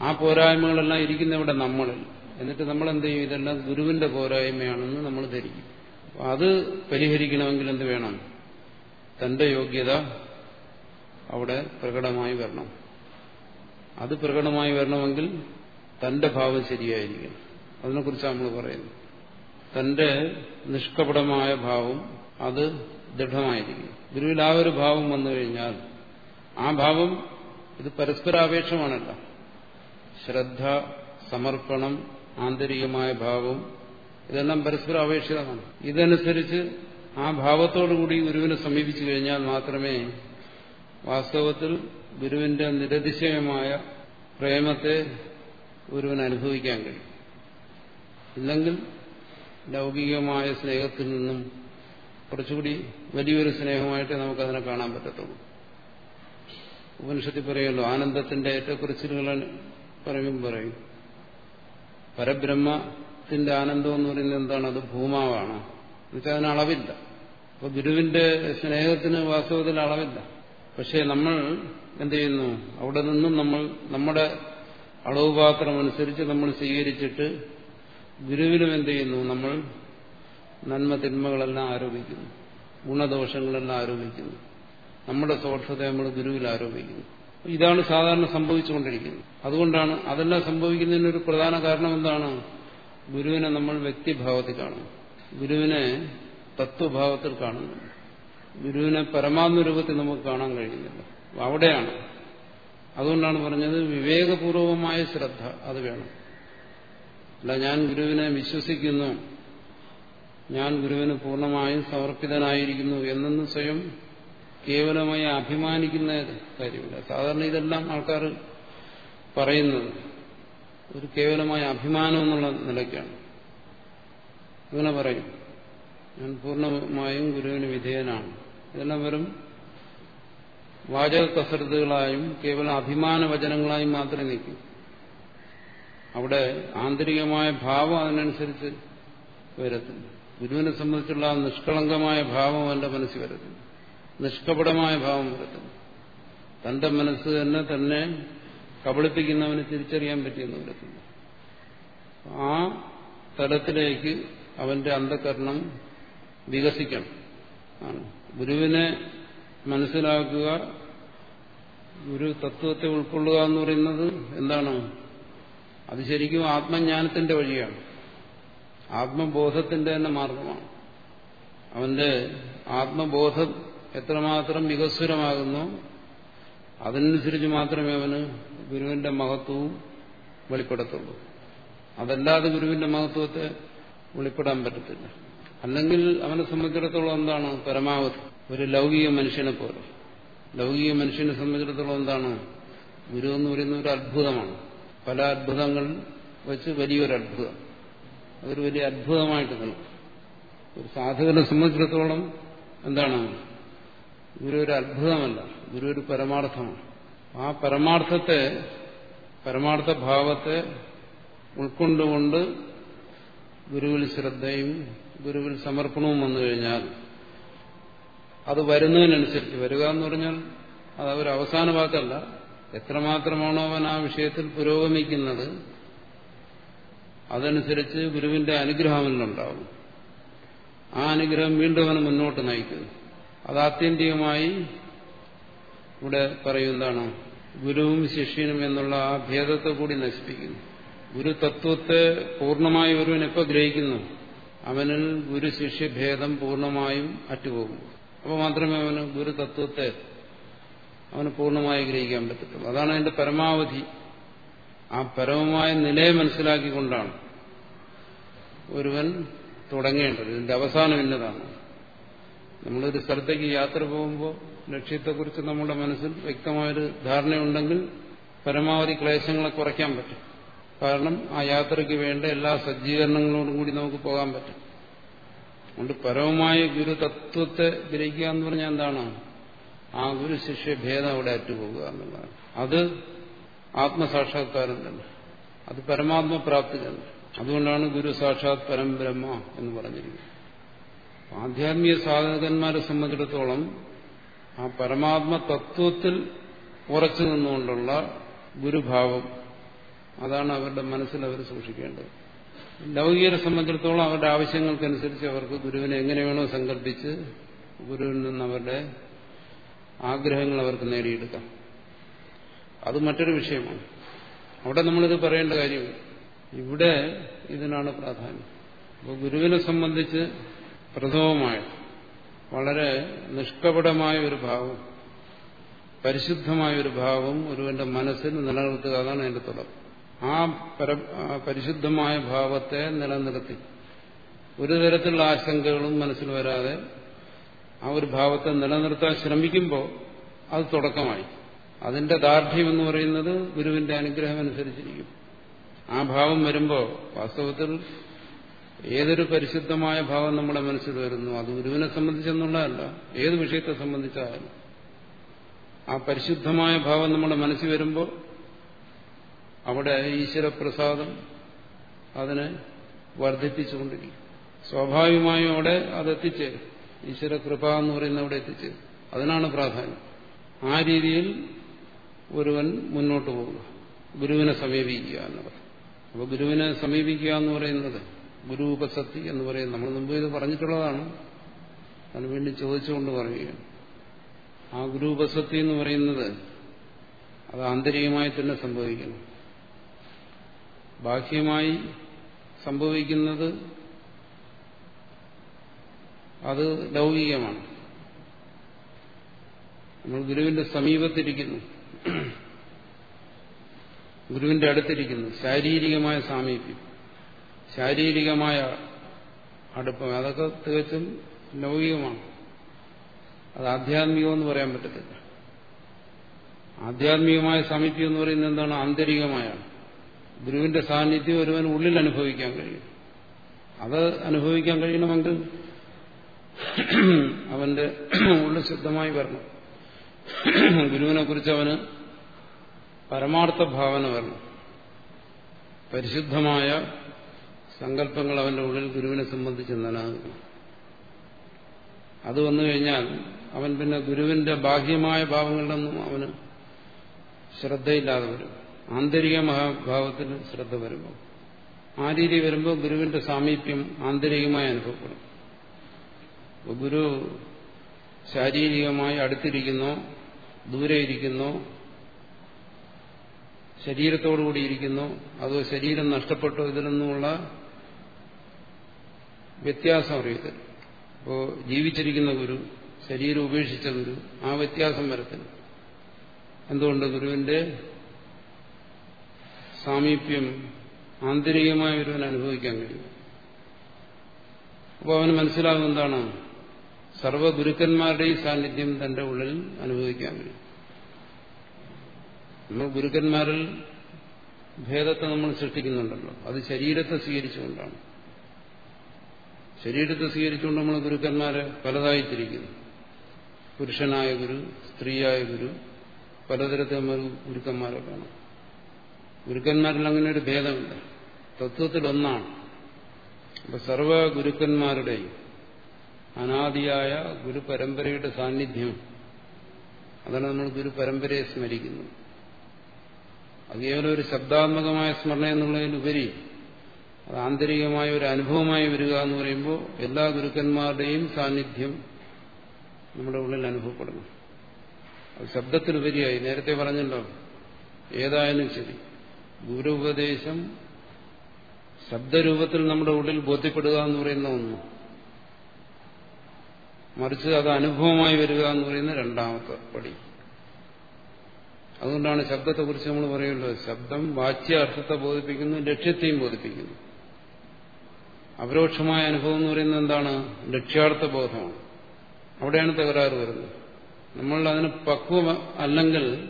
ആ പോരായ്മകളെല്ലാം ഇരിക്കുന്ന ഇവിടെ നമ്മളിൽ. എന്നിട്ട് നമ്മൾ എന്ത് ചെയ്യും? ഇതെല്ലാം ഗുരുവിന്റെ പോരായ്മയാണെന്ന് നമ്മൾ ധരിക്കും. അത് പരിഹരിക്കണമെങ്കിൽ എന്ത് വേണം? തന്റെ യോഗ്യത അവിടെ പ്രകടമായി വരണം. അത് പ്രകടമായി വരണമെങ്കിൽ തന്റെ ഭാവം ശരിയായിരിക്കണം. അതിനെക്കുറിച്ചാണ് നമ്മൾ പറയുന്നത് തന്റെ നിഷ്കപടമായ ഭാവം അത് ദൃഢമായിരിക്കും. ഗുരുവിൽ ആ ഒരു ഭാവം വന്നു കഴിഞ്ഞാൽ ആ ഭാവം ഇത് പരസ്പരാപേക്ഷമാണല്ല. ശ്രദ്ധ സമർപ്പണം ആന്തരികമായ ഭാവം ഇതെല്ലാം പരസ്പരാപേക്ഷിതമാണ്. ഇതനുസരിച്ച് ആ ഭാവത്തോടുകൂടി ഗുരുവിനെ സമീപിച്ചു കഴിഞ്ഞാൽ മാത്രമേ വാസ്തവത്തിൽ ഗുരുവിന്റെ നിരതിശയമായ പ്രേമത്തെ ഗുരുവിനനുഭവിക്കാൻ കഴിയും. ഇല്ലെങ്കിൽ ലൗകികമായ സ്നേഹത്തിൽ നിന്നും കുറച്ചുകൂടി വലിയൊരു സ്നേഹമായിട്ട് നമുക്കതിനെ കാണാൻ പറ്റത്തുള്ളൂ. ഉപനിഷത്തിൽ പറയുമല്ലോ ആനന്ദത്തിന്റെ ഏറ്റക്കുറിച്ചിലുകൾ പറയും പറയും. പരബ്രഹ്മത്തിന്റെ ആനന്ദം എന്ന് പറയുന്നത് എന്താണ്? അത് ഭൂമാവാണ്. എന്നുവെച്ചാൽ അതിന് അളവില്ല. അപ്പൊ ഗുരുവിന്റെ സ്നേഹത്തിന് വാസ്തവത്തിൽ അളവില്ല. പക്ഷേ നമ്മൾ എന്ത് ചെയ്യുന്നു? അവിടെ നിന്നും നമ്മൾ നമ്മുടെ അളവ് പാത്രം അനുസരിച്ച് നമ്മൾ സ്വീകരിച്ചിട്ട് ഗുരുവിനും എന്ത് ചെയ്യുന്നു? നമ്മൾ നന്മ തിന്മകളെല്ലാം ആരോപിക്കുന്നു. ഗുണദോഷങ്ങളെല്ലാം ആരോപിക്കുന്നു. നമ്മുടെ സ്വാർത്ഥത നമ്മൾ ഗുരുവിൽ ആരോപിക്കുന്നു. ഇതാണ് സാധാരണ സംഭവിച്ചുകൊണ്ടിരിക്കുന്നത്. അതുകൊണ്ടാണ് അതെല്ലാം സംഭവിക്കുന്നതിനൊരു പ്രധാന കാരണം എന്താണ്? ഗുരുവിനെ നമ്മൾ വ്യക്തിഭാവത്തിൽ കാണുന്നു. ഗുരുവിനെ തത്വഭാവത്തിൽ കാണുന്നു. ഗുരുവിനെ പരമാത്മ രൂപത്തിൽ നമുക്ക് കാണാൻ കഴിയുന്നില്ല. അവിടെയാണ്. അതുകൊണ്ടാണ് പറഞ്ഞത് വിവേകപൂർവമായ ശ്രദ്ധ അത് വേണം. അല്ല ഞാൻ ഗുരുവിനെ വിശ്വസിക്കുന്നു. ഞാൻ ഗുരുവിന് പൂർണമായും സമർപ്പിതനായിരിക്കുന്നു എന്നൊന്നും സ്വയം കേവലമായി അഭിമാനിക്കുന്ന കാര്യമില്ല. സാധാരണ ഇതെല്ലാം ആൾക്കാർ പറയുന്നത് ഒരു കേവലമായ അഭിമാനം എന്നുള്ള നിലയ്ക്കാണ്. അങ്ങനെ പറയും. ഞാൻ പൂർണമായും ഗുരുവിന് വിധേയനാണ്. ഇതെല്ലാം വെറും വാചക കസരത്തുകളായും കേവലം അഭിമാന വചനങ്ങളായും മാത്രമേ നിൽക്കൂ. അവിടെ ആന്തരികമായ ഭാവം അതിനനുസരിച്ച് വരത്തില്ല ഗുരുവിനെ സംബന്ധിച്ചുള്ള നിഷ്കളങ്കമായ ഭാവം അവന്റെ മനസ്സിൽ വരത്തില്ല നിഷ്കപടമായ ഭാവം വരത്തില്ല തന്റെ മനസ്സ് തന്നെ തന്നെ കബളിപ്പിക്കുന്നവന് തിരിച്ചറിയാൻ പറ്റിയെന്ന് വരത്തില്ല ആ തലത്തിലേക്ക് അവന്റെ അന്ധകരണം വികസിക്കണം. ആണ്. ഗുരുവിനെ മനസ്സിലാക്കുക ഗുരു തത്വത്തെ ഉൾക്കൊള്ളുക എന്ന് പറയുന്നത് എന്താണ്? അത് ശരിക്കും ആത്മജ്ഞാനത്തിന്റെ വഴിയാണ്. ആത്മബോധത്തിന്റെ തന്നെ മാർഗമാണ്. അവന്റെ ആത്മബോധം എത്രമാത്രം വികസ്വരമാകുന്നു അതിനനുസരിച്ച് മാത്രമേ അവന് ഗുരുവിന്റെ മഹത്വവും വെളിപ്പെടുത്തുള്ളൂ. അതല്ലാതെ ഗുരുവിന്റെ മഹത്വത്തെ വെളിപ്പെടാൻ പറ്റത്തില്ല. അല്ലെങ്കിൽ അവനെ സംബന്ധിച്ചിടത്തോളം എന്താണ് പരമാവധി? ഒരു ലൗകിക മനുഷ്യനെ പോലെ. ലൗകിക മനുഷ്യനെ സംബന്ധിച്ചിടത്തോളം എന്താണ്? ഗുരു എന്ന് പറയുന്ന ഒരു അത്ഭുതമാണ്. പല അത്ഭുതങ്ങൾ വെച്ച് വലിയൊരു അത്ഭുതം. അതൊരു വലിയ അത്ഭുതമായിട്ട് നിൽക്കും. ഒരു സാധകനെ സംബന്ധിച്ചിടത്തോളം എന്താണ്? ഗുരു ഒരു അത്ഭുതമല്ല. ഗുരു ഒരു പരമാർത്ഥമാണ്. ആ പരമാർത്ഥത്തെ പരമാർത്ഥ ഭാവത്തെ ഉൾക്കൊണ്ടുകൊണ്ട് ഗുരുവിൽ ശ്രദ്ധയും ഗുരുവിൽ സമർപ്പണവും വന്നു കഴിഞ്ഞാൽ അത് വരുന്നതിനനുസരിച്ച് വരിക എന്ന് പറഞ്ഞാൽ അത് ഒരു വാക്കല്ല എത്രമാത്രമാണോ അവൻ ആ വിഷയത്തിൽ പുരോഗമിക്കുന്നത് അതനുസരിച്ച് ഗുരുവിന്റെ അനുഗ്രഹം അവനുണ്ടാവും ആ അനുഗ്രഹം വീണ്ടും അവന് മുന്നോട്ട് നയിക്കുന്നു അത് ആത്യന്തികമായി ഇവിടെ പറയുന്നതാണ്. ഗുരുവും ശിഷ്യനും എന്നുള്ള ആ ഭേദത്തെ കൂടി നശിപ്പിക്കുന്നു. ഗുരു തത്വത്തെ പൂർണമായി ഒരുവൻ എപ്പോൾ ഗ്രഹിക്കുന്നു? അവനിൽ ഗുരു ശിഷ്യ ഭേദം പൂർണമായും അറ്റുപോകും അപ്പോൾ മാത്രമേ അവന് ഗുരു തത്വത്തെ അവന് പൂർണമായി ഗ്രഹിക്കാൻ പറ്റത്തുള്ളൂ. അതാണ് അതിന്റെ പരമാവധി. ആ പരമമായ നിലയെ മനസ്സിലാക്കിക്കൊണ്ടാണ് ഒരുവൻ തുടങ്ങേണ്ടത്. ഇതിന്റെ അവസാനം ഇന്നതാണ്. നമ്മളൊരു സ്ഥലത്തേക്ക് യാത്ര പോകുമ്പോൾ ലക്ഷ്യത്തെക്കുറിച്ച് നമ്മുടെ മനസ്സിൽ വ്യക്തമായൊരു ധാരണയുണ്ടെങ്കിൽ പരമാവധി ക്ലേശങ്ങളെ കുറയ്ക്കാൻ പറ്റും. കാരണം ആ യാത്രയ്ക്ക് വേണ്ട എല്ലാ സജ്ജീകരണങ്ങളോടും കൂടി നമുക്ക് പോകാൻ പറ്റും. അതുകൊണ്ട് പരമമായ ഗുരുതത്വത്തെ ഗ്രഹിക്കുക എന്ന് പറഞ്ഞാൽ എന്താണ്? ആ ഗുരു ശിഷ്യ ഭേദം അവിടെ അറ്റുപോകുക എന്നുള്ളതാണ്. അത് ആത്മസാക്ഷാത്കാരം തന്നെ. അത് പരമാത്മപ്രാപ്തി തന്നെ. അതുകൊണ്ടാണ് ഗുരു സാക്ഷാത് പരംബ്രഹ്മ എന്ന് പറഞ്ഞിരിക്കുന്നത്. ആധ്യാത്മിക സാധകന്മാരെ സംബന്ധിച്ചിടത്തോളം ആ പരമാത്മ തത്വത്തിൽ ഉറച്ചു നിന്നുകൊണ്ടുള്ള ഗുരുഭാവം അതാണ് അവരുടെ മനസ്സിൽ അവർ സൂക്ഷിക്കേണ്ടത്. ലൗകികരെ സംബന്ധിച്ചിടത്തോളം അവരുടെ ആവശ്യങ്ങൾക്കനുസരിച്ച് അവർക്ക് ഗുരുവിനെ എങ്ങനെ വേണോ സങ്കല്പിച്ച് ഗുരുവിൽ നിന്ന് അവരുടെ ആഗ്രഹങ്ങൾ അവർക്ക് നേടിയെടുക്കാം. അത് മറ്റൊരു വിഷയമാണ്. അവിടെ നമ്മളിത് പറയേണ്ട കാര്യം ഇവിടെ ഇതിനാണ് പ്രാധാന്യം. അപ്പോൾ ഗുരുവിനെ സംബന്ധിച്ച് പ്രഥമമായ വളരെ നിഷ്കപടമായ ഒരു ഭാവം പരിശുദ്ധമായ ഒരു ഭാവം ഒരുവന്റെ മനസ്സിൽ നിലനിർത്തുക അതാണ് അതിന്റെ തുടക്കം. ആ പരിശുദ്ധമായ ഭാവത്തെ നിലനിർത്തി. ഒരു തരത്തിലുള്ള ആശങ്കകളും മനസ്സിൽ വരാതെ ആ ഒരു ഭാവത്തെ നിലനിർത്താൻ ശ്രമിക്കുമ്പോൾ അത് തുടക്കമായി അതിന്റെ ദാർഢ്യം എന്ന് പറയുന്നത് ഗുരുവിന്റെ അനുഗ്രഹം അനുസരിച്ചിരിക്കും. ആ ഭാവം വരുമ്പോൾ വാസ്തവത്തിൽ ഏതൊരു പരിശുദ്ധമായ ഭാവം നമ്മുടെ മനസ്സിൽ വരുന്നു? അത് ഗുരുവിനെ സംബന്ധിച്ചെന്നുള്ളതല്ല ഏത് വിഷയത്തെ സംബന്ധിച്ചായാലും. ആ പരിശുദ്ധമായ ഭാവം നമ്മുടെ മനസ്സിൽ വരുമ്പോൾ അവിടെ ഈശ്വരപ്രസാദം അതിനെ വർദ്ധിപ്പിച്ചുകൊണ്ടിരിക്കും. സ്വാഭാവികമായും അവിടെ അത് എത്തിച്ചേരും ഈശ്വര കൃപ എന്ന് പറയുന്ന അവിടെ എത്തിച്ചേരും അതിനാണ് പ്രാധാന്യം. ആ രീതിയിൽ ഒരുവൻ മുന്നോട്ട് പോവുക ഗുരുവിനെ സമീപിക്കുക എന്ന് എന്നത് അപ്പോൾ ഗുരുവിനെ സമീപിക്കുക എന്ന് പറയുന്നത് ഗുരു ഉപസത്തി എന്ന് പറയുന്നത് നമ്മൾ മുമ്പ് ഇത് പറഞ്ഞിട്ടുള്ളതാണ്. അതിന് വേണ്ടി ചോദിച്ചുകൊണ്ട് പറയുകയാണ്. ആ ഗുരു ഉപസത്തി എന്ന് പറയുന്നത് അത് ആന്തരികമായി തന്നെ സംഭവിക്കണം. ബാഹ്യമായി സംഭവിക്കുന്നത് അത് ലൗകികമാണ്. നമ്മൾ ഗുരുവിന്റെ സമീപത്തിരിക്കുന്നു. ഗുരുവിന്റെ അടുത്തിരിക്കുന്നു. ശാരീരികമായ സാമീപ്യം ശാരീരികമായ അടുപ്പം അതൊക്കെ തികച്ചും ലൗകികമാണ്. അത് ആധ്യാത്മികമെന്ന് പറയാൻ പറ്റത്തില്ല. ആധ്യാത്മികമായ സാമീപ്യം എന്ന് പറയുന്നത് എന്താണ്? ആന്തരികമായാണ്. ഗുരുവിന്റെ സാന്നിധ്യം ഒരുവൻ ഉള്ളിൽ അനുഭവിക്കാൻ കഴിയും. അത് അനുഭവിക്കാൻ കഴിയണമെങ്കിൽ അവന്റെ ഉള്ളിൽ ശുദ്ധമായി വരണം. ഗുരുവിനെ കുറിച്ച് അവന് പരമാർത്ഥ ഭാവന വരണം. പരിശുദ്ധമായ സങ്കല്പങ്ങൾ അവന്റെ ഉള്ളിൽ ഗുരുവിനെ സംബന്ധിച്ച് നിലനിൽക്കണം അത് വന്നു കഴിഞ്ഞാൽ അവൻ പിന്നെ ഗുരുവിന്റെ ബാഹ്യമായ ഭാവങ്ങളിലൊന്നും അവന് ശ്രദ്ധയില്ലാതെ വരും. ആന്തരിക മഹാഭാവത്തിന് ശ്രദ്ധ വരുമ്പോൾ ആ രീതി വരുമ്പോൾ ഗുരുവിന്റെ സാമീപ്യം ആന്തരികമായി അനുഭവപ്പെടും. ഗുരു ശാരീരികമായി അടുത്തിരിക്കുന്നു ദൂരെ ഇരിക്കുന്നോ ശരീരത്തോടുകൂടി ഇരിക്കുന്നു. അതോ ശരീരം നഷ്ടപ്പെട്ടോ ഇതിൽ നിന്നുമുള്ള വ്യത്യാസം അറിയത്തില്ല. അപ്പോ ജീവിച്ചിരിക്കുന്ന ഗുരു ശരീരം ഉപേക്ഷിച്ച ഗുരു ആ വ്യത്യാസം വരത്തില്ല. എന്തുകൊണ്ട് ഗുരുവിന്റെ സാമീപ്യം ആന്തരികമായ ഒരുവൻ അനുഭവിക്കാൻ കഴിയും? അപ്പോൾ അവന് മനസ്സിലാകും എന്താണ്? സർവ ഗുരുക്കന്മാരുടെയും സാന്നിധ്യം തന്റെ ഉള്ളിൽ അനുഭവിക്കാൻ കഴിയും. നമ്മൾ ഗുരുക്കന്മാരിൽ ഭേദത്തെ നമ്മൾ സൃഷ്ടിക്കുന്നുണ്ടല്ലോ. അത് ശരീരത്തെ സ്വീകരിച്ചുകൊണ്ടാണ്. ശരീരത്തെ സ്വീകരിച്ചുകൊണ്ട് നമ്മൾ ഗുരുക്കന്മാരെ പലതായി തിരിക്കുന്നു പുരുഷനായ ഗുരു സ്ത്രീയായ ഗുരു പലതരത്തിൽ നമ്മൾ ഗുരുക്കന്മാരെ കാണും. ഗുരുക്കന്മാരിൽ അങ്ങനെ ഒരു ഭേദമില്ല. തത്വത്തിൽ ഒന്നാണ് അപ്പൊ സർവ ഗുരുക്കന്മാരുടെയും അനാദിയായ ഗുരുപരമ്പരയുടെ സാന്നിധ്യം. അതാണ് നമ്മൾ ഗുരുപരമ്പരയെ സ്മരിക്കുന്നത് അത് കേവലം ഒരു ശബ്ദാത്മകമായ സ്മരണ എന്നുള്ളതിനുപരി അത് ആന്തരികമായ ഒരു അനുഭവമായി വരിക എന്ന് പറയുമ്പോൾ എല്ലാ ഗുരുക്കന്മാരുടെയും സാന്നിധ്യം നമ്മുടെ ഉള്ളിൽ അനുഭവപ്പെടുന്നു. അത് ശബ്ദത്തിനുപരിയായി നേരത്തെ പറഞ്ഞല്ലോ ഏതായാലും ശരി. ഗുരുപദേശം ശബ്ദരൂപത്തിൽ നമ്മുടെ ഉള്ളിൽ ബോധ്യപ്പെടുക എന്ന് പറയുന്ന ഒന്ന്. മറിച്ച് അത് അനുഭവമായി വരിക എന്ന് പറയുന്ന രണ്ടാമത്തെ പടി. അതുകൊണ്ടാണ് ശബ്ദത്തെക്കുറിച്ച് നമ്മൾ പറയുന്നത്. ശബ്ദം വാച്യാർത്ഥത്തെ ബോധിപ്പിക്കുന്നു ലക്ഷ്യത്തെയും ബോധിപ്പിക്കുന്നു. അപരോക്ഷമായ അനുഭവം എന്ന് പറയുന്നത് എന്താണ്? ലക്ഷ്യാർത്ഥ ബോധമാണ്. അവിടെയാണ് തകരാറ് വരുന്നത്. നമ്മൾ അതിന് പക്വ അല്ലെങ്കിൽ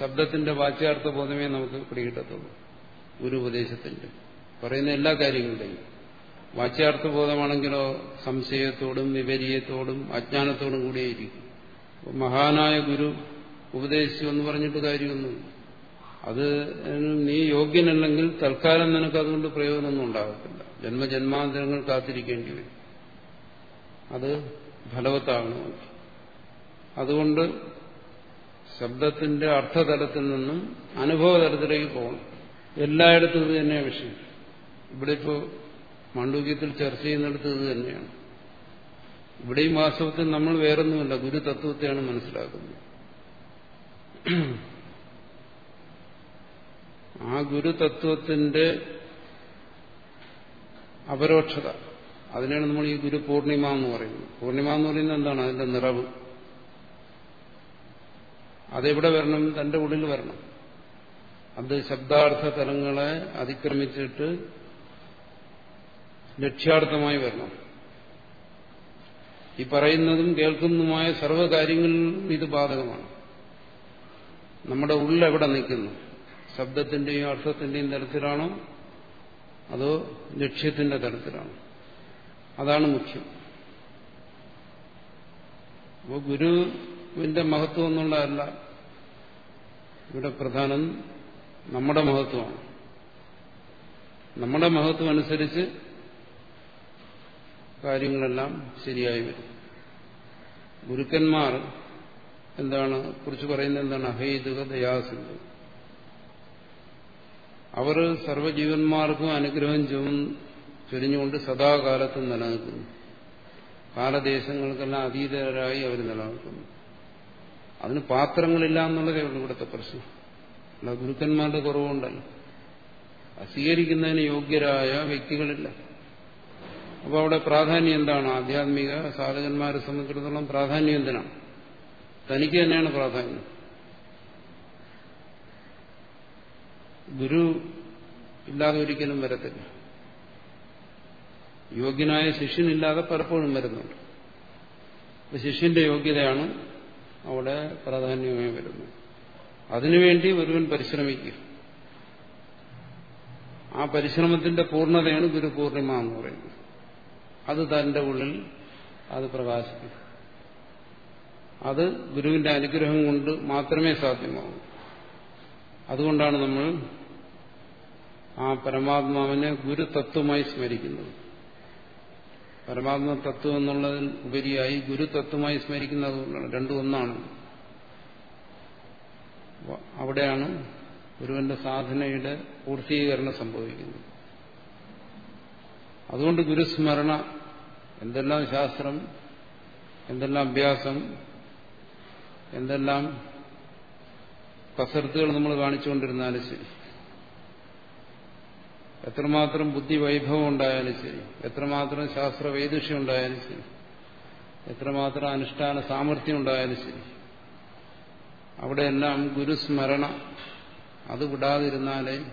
ശബ്ദത്തിന്റെ വാച്യാർത്ഥ ബോധമേ നമുക്ക് പിടികിട്ടത്തുള്ളൂ. ഗുരു ഉപദേശത്തിന്റെ പറയുന്ന എല്ലാ കാര്യങ്ങളുടെയും. വാച്യാർത്ഥ ബോധമാണെങ്കിലോ സംശയത്തോടും വിപരീയത്തോടും അജ്ഞാനത്തോടും കൂടിയായിരിക്കും. മഹാനായ ഗുരു ഉപദേശിച്ചു എന്ന് പറഞ്ഞിട്ട് കാര്യമൊന്നുമില്ല. അത് നീ യോഗ്യനല്ലെങ്കിൽ തൽക്കാലം നിനക്ക് അതുകൊണ്ട് പ്രയോജനമൊന്നും ഉണ്ടാകത്തില്ല. ജന്മജന്മാന്തരങ്ങൾ കാത്തിരിക്കേണ്ടി വരും. അത് ഫലവത്താകണം. അതുകൊണ്ട് ശബ്ദത്തിന്റെ അർത്ഥതലത്തിൽ നിന്നും അനുഭവതലത്തിലേക്ക് പോകണം. എല്ലായിടത്തും ഇത് തന്നെയാണ് വിഷയം. ഇവിടെ ഇപ്പോൾ മാണ്ഡൂക്യത്തിൽ ചർച്ച ചെയ്യുന്നിടത്ത് ഇത് തന്നെയാണ്. ഇവിടെയും വാസ്തവത്തിൽ നമ്മൾ വേറൊന്നുമില്ല ഗുരുതത്വത്തെയാണ് മനസ്സിലാക്കുന്നത്. ആ ഗുരുതത്വത്തിന്റെ അപരോക്ഷത അതിനാണ് നമ്മൾ ഈ ഗുരു പൂർണിമ എന്ന് പറയുന്നത്. പൂർണിമ എന്ന് പറയുന്നത് എന്താണ്? അതിന്റെ നിറവ്. അതെവിടെ വരണം? തന്റെ ഉള്ളിൽ വരണം. അത് ശബ്ദാർത്ഥ തലങ്ങളെ അതിക്രമിച്ചിട്ട് ലക്ഷ്യാർത്ഥമായി വരണം. ഈ പറയുന്നതും കേൾക്കുന്നതുമായ സർവകാര്യങ്ങളിലും ഇത് ബാധകമാണ്. നമ്മുടെ ഉള്ളെവിടെ നിൽക്കുന്നു? ശബ്ദത്തിന്റെയും അർത്ഥത്തിന്റെയും തരത്തിലാണോ? അതോ ലക്ഷ്യത്തിന്റെ തരത്തിലാണോ? അതാണ് മുഖ്യം. അപ്പോൾ ഗുരുവിന്റെ മഹത്വം എന്നുള്ളതല്ല. ഇവിടെ പ്രധാനം നമ്മുടെ മഹത്വമാണ്. നമ്മുടെ മഹത്വം അനുസരിച്ച് കാര്യങ്ങളെല്ലാം ശരിയായി വരും. ഗുരുക്കന്മാർ എന്താണ് കുറിച്ച് പറയുന്നത് എന്താണ്? അഹൈതുക ദയാസിന്ധു അവർ സർവജീവന്മാർക്കും അനുഗ്രഹം ചൊരിഞ്ഞുകൊണ്ട് സദാകാലത്തും നിലനിൽക്കുന്നു. കാലദേശങ്ങൾക്കെല്ലാം അതീതരായി അവർ നിലനിൽക്കുന്നു. അതിന് പാത്രങ്ങളില്ല എന്നുള്ളതേ ഉള്ളൂ ഇവിടുത്തെ പ്രശ്നം. ഗുരുക്കന്മാരുടെ കുറവുണ്ടല്ലോ സ്വീകരിക്കുന്നതിന് യോഗ്യരായ വ്യക്തികളില്ല. അപ്പോൾ അവിടെ പ്രാധാന്യം എന്താണ്? ആധ്യാത്മിക സാധകന്മാരെ സംബന്ധിച്ചിടത്തോളം പ്രാധാന്യം എന്തിനാണ്? തനിക്ക് തന്നെയാണ് പ്രാധാന്യം. ഗുരു ഇല്ലാതെ ഒരിക്കലും വരത്തില്ല. യോഗ്യനായ ശിഷ്യനില്ലാതെ പലപ്പോഴും വരുന്നുണ്ട്. അപ്പൊ ശിഷ്യന്റെ യോഗ്യതയാണ് അവിടെ പ്രാധാന്യമായി വരുന്നത്. അതിനുവേണ്ടി ഒരുവൻ പരിശ്രമിക്കുക. ആ പരിശ്രമത്തിന്റെ പൂർണതയാണ് ഗുരു പൂർണിമ എന്ന് പറയുന്നത്. അത് തന്റെ ഉള്ളിൽ അത് പ്രകാശിക്കും. അത് ഗുരുവിന്റെ അനുഗ്രഹം കൊണ്ട് മാത്രമേ സാധ്യമാകൂ. അതുകൊണ്ടാണ് നമ്മൾ ആ പരമാത്മാവിനെ ഗുരുതത്വമായി സ്മരിക്കുന്നത്. പരമാത്മ തത്വം എന്നുള്ളതിൽ ഉപരിയായി ഗുരുതത്വമായി സ്മരിക്കുന്നത് രണ്ടും ഒന്നാണ്. അവിടെയാണ് ഗുരുവിന്റെ സാധനയുടെ പൂർത്തീകരണം സംഭവിക്കുന്നത്. അതുകൊണ്ട് ഗുരുസ്മരണ എന്തെല്ലാം ശാസ്ത്രം എന്തെല്ലാം അഭ്യാസം എന്തെല്ലാം കസർത്തുകൾ നമ്മൾ കാണിച്ചുകൊണ്ടിരുന്നാലും ശരി. എത്രമാത്രം ബുദ്ധി വൈഭവം ഉണ്ടായാലും ശരി. എത്രമാത്രം ശാസ്ത്ര വൈദുഷ്യം ഉണ്ടായാലും ശരി. എത്രമാത്രം അനുഷ്ഠാന സാമർഥ്യം ഉണ്ടായാലും ശരി. അവിടെയെല്ലാം ഗുരുസ്മരണ അത് വിടാതിരുന്നാലേ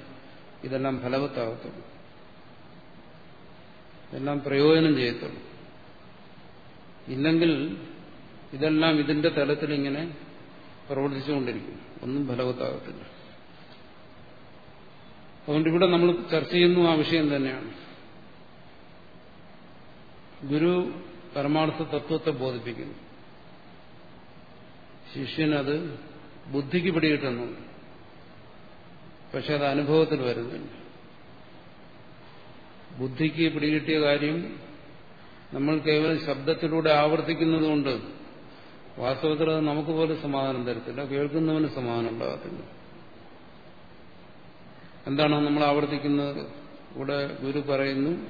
ഇതെല്ലാം ഫലവത്താകത്തുള്ളൂ. എല്ലാം പ്രയോജനം ചെയ്യത്തുള്ളൂ. ഇല്ലെങ്കിൽ ഇതെല്ലാം ഇതിന്റെ തലത്തിൽ ഇങ്ങനെ പ്രവർത്തിച്ചുകൊണ്ടിരിക്കും. ഒന്നും ഫലവത്താകത്തില്ല. അതുകൊണ്ട് ഇവിടെ നമ്മൾ ചർച്ച ചെയ്യുന്നു ആ വിഷയം തന്നെയാണ്. ഗുരു പരമാർത്ഥ തത്വത്തെ ബോധിപ്പിക്കുന്നു. ശിഷ്യനത് ബുദ്ധിക്ക് പിടികിട്ടുന്നുണ്ട്. പക്ഷെ അത് അനുഭവത്തിൽ വരുന്നില്ല. ബുദ്ധിക്ക് പിടികിട്ടിയ കാര്യം നമ്മൾ കേവലം ശബ്ദത്തിലൂടെ ആവർത്തിക്കുന്നതുകൊണ്ട് വാസ്തവത്തിൽ അത് നമുക്ക് പോലും സമാധാനം തരത്തില്ല കേൾക്കുന്നവന് സമാധാനം ഉണ്ടാകത്തില്ല. എന്താണ് നമ്മൾ ആവർത്തിക്കുന്നത്? ഇവിടെ ഗുരു പറയുന്നു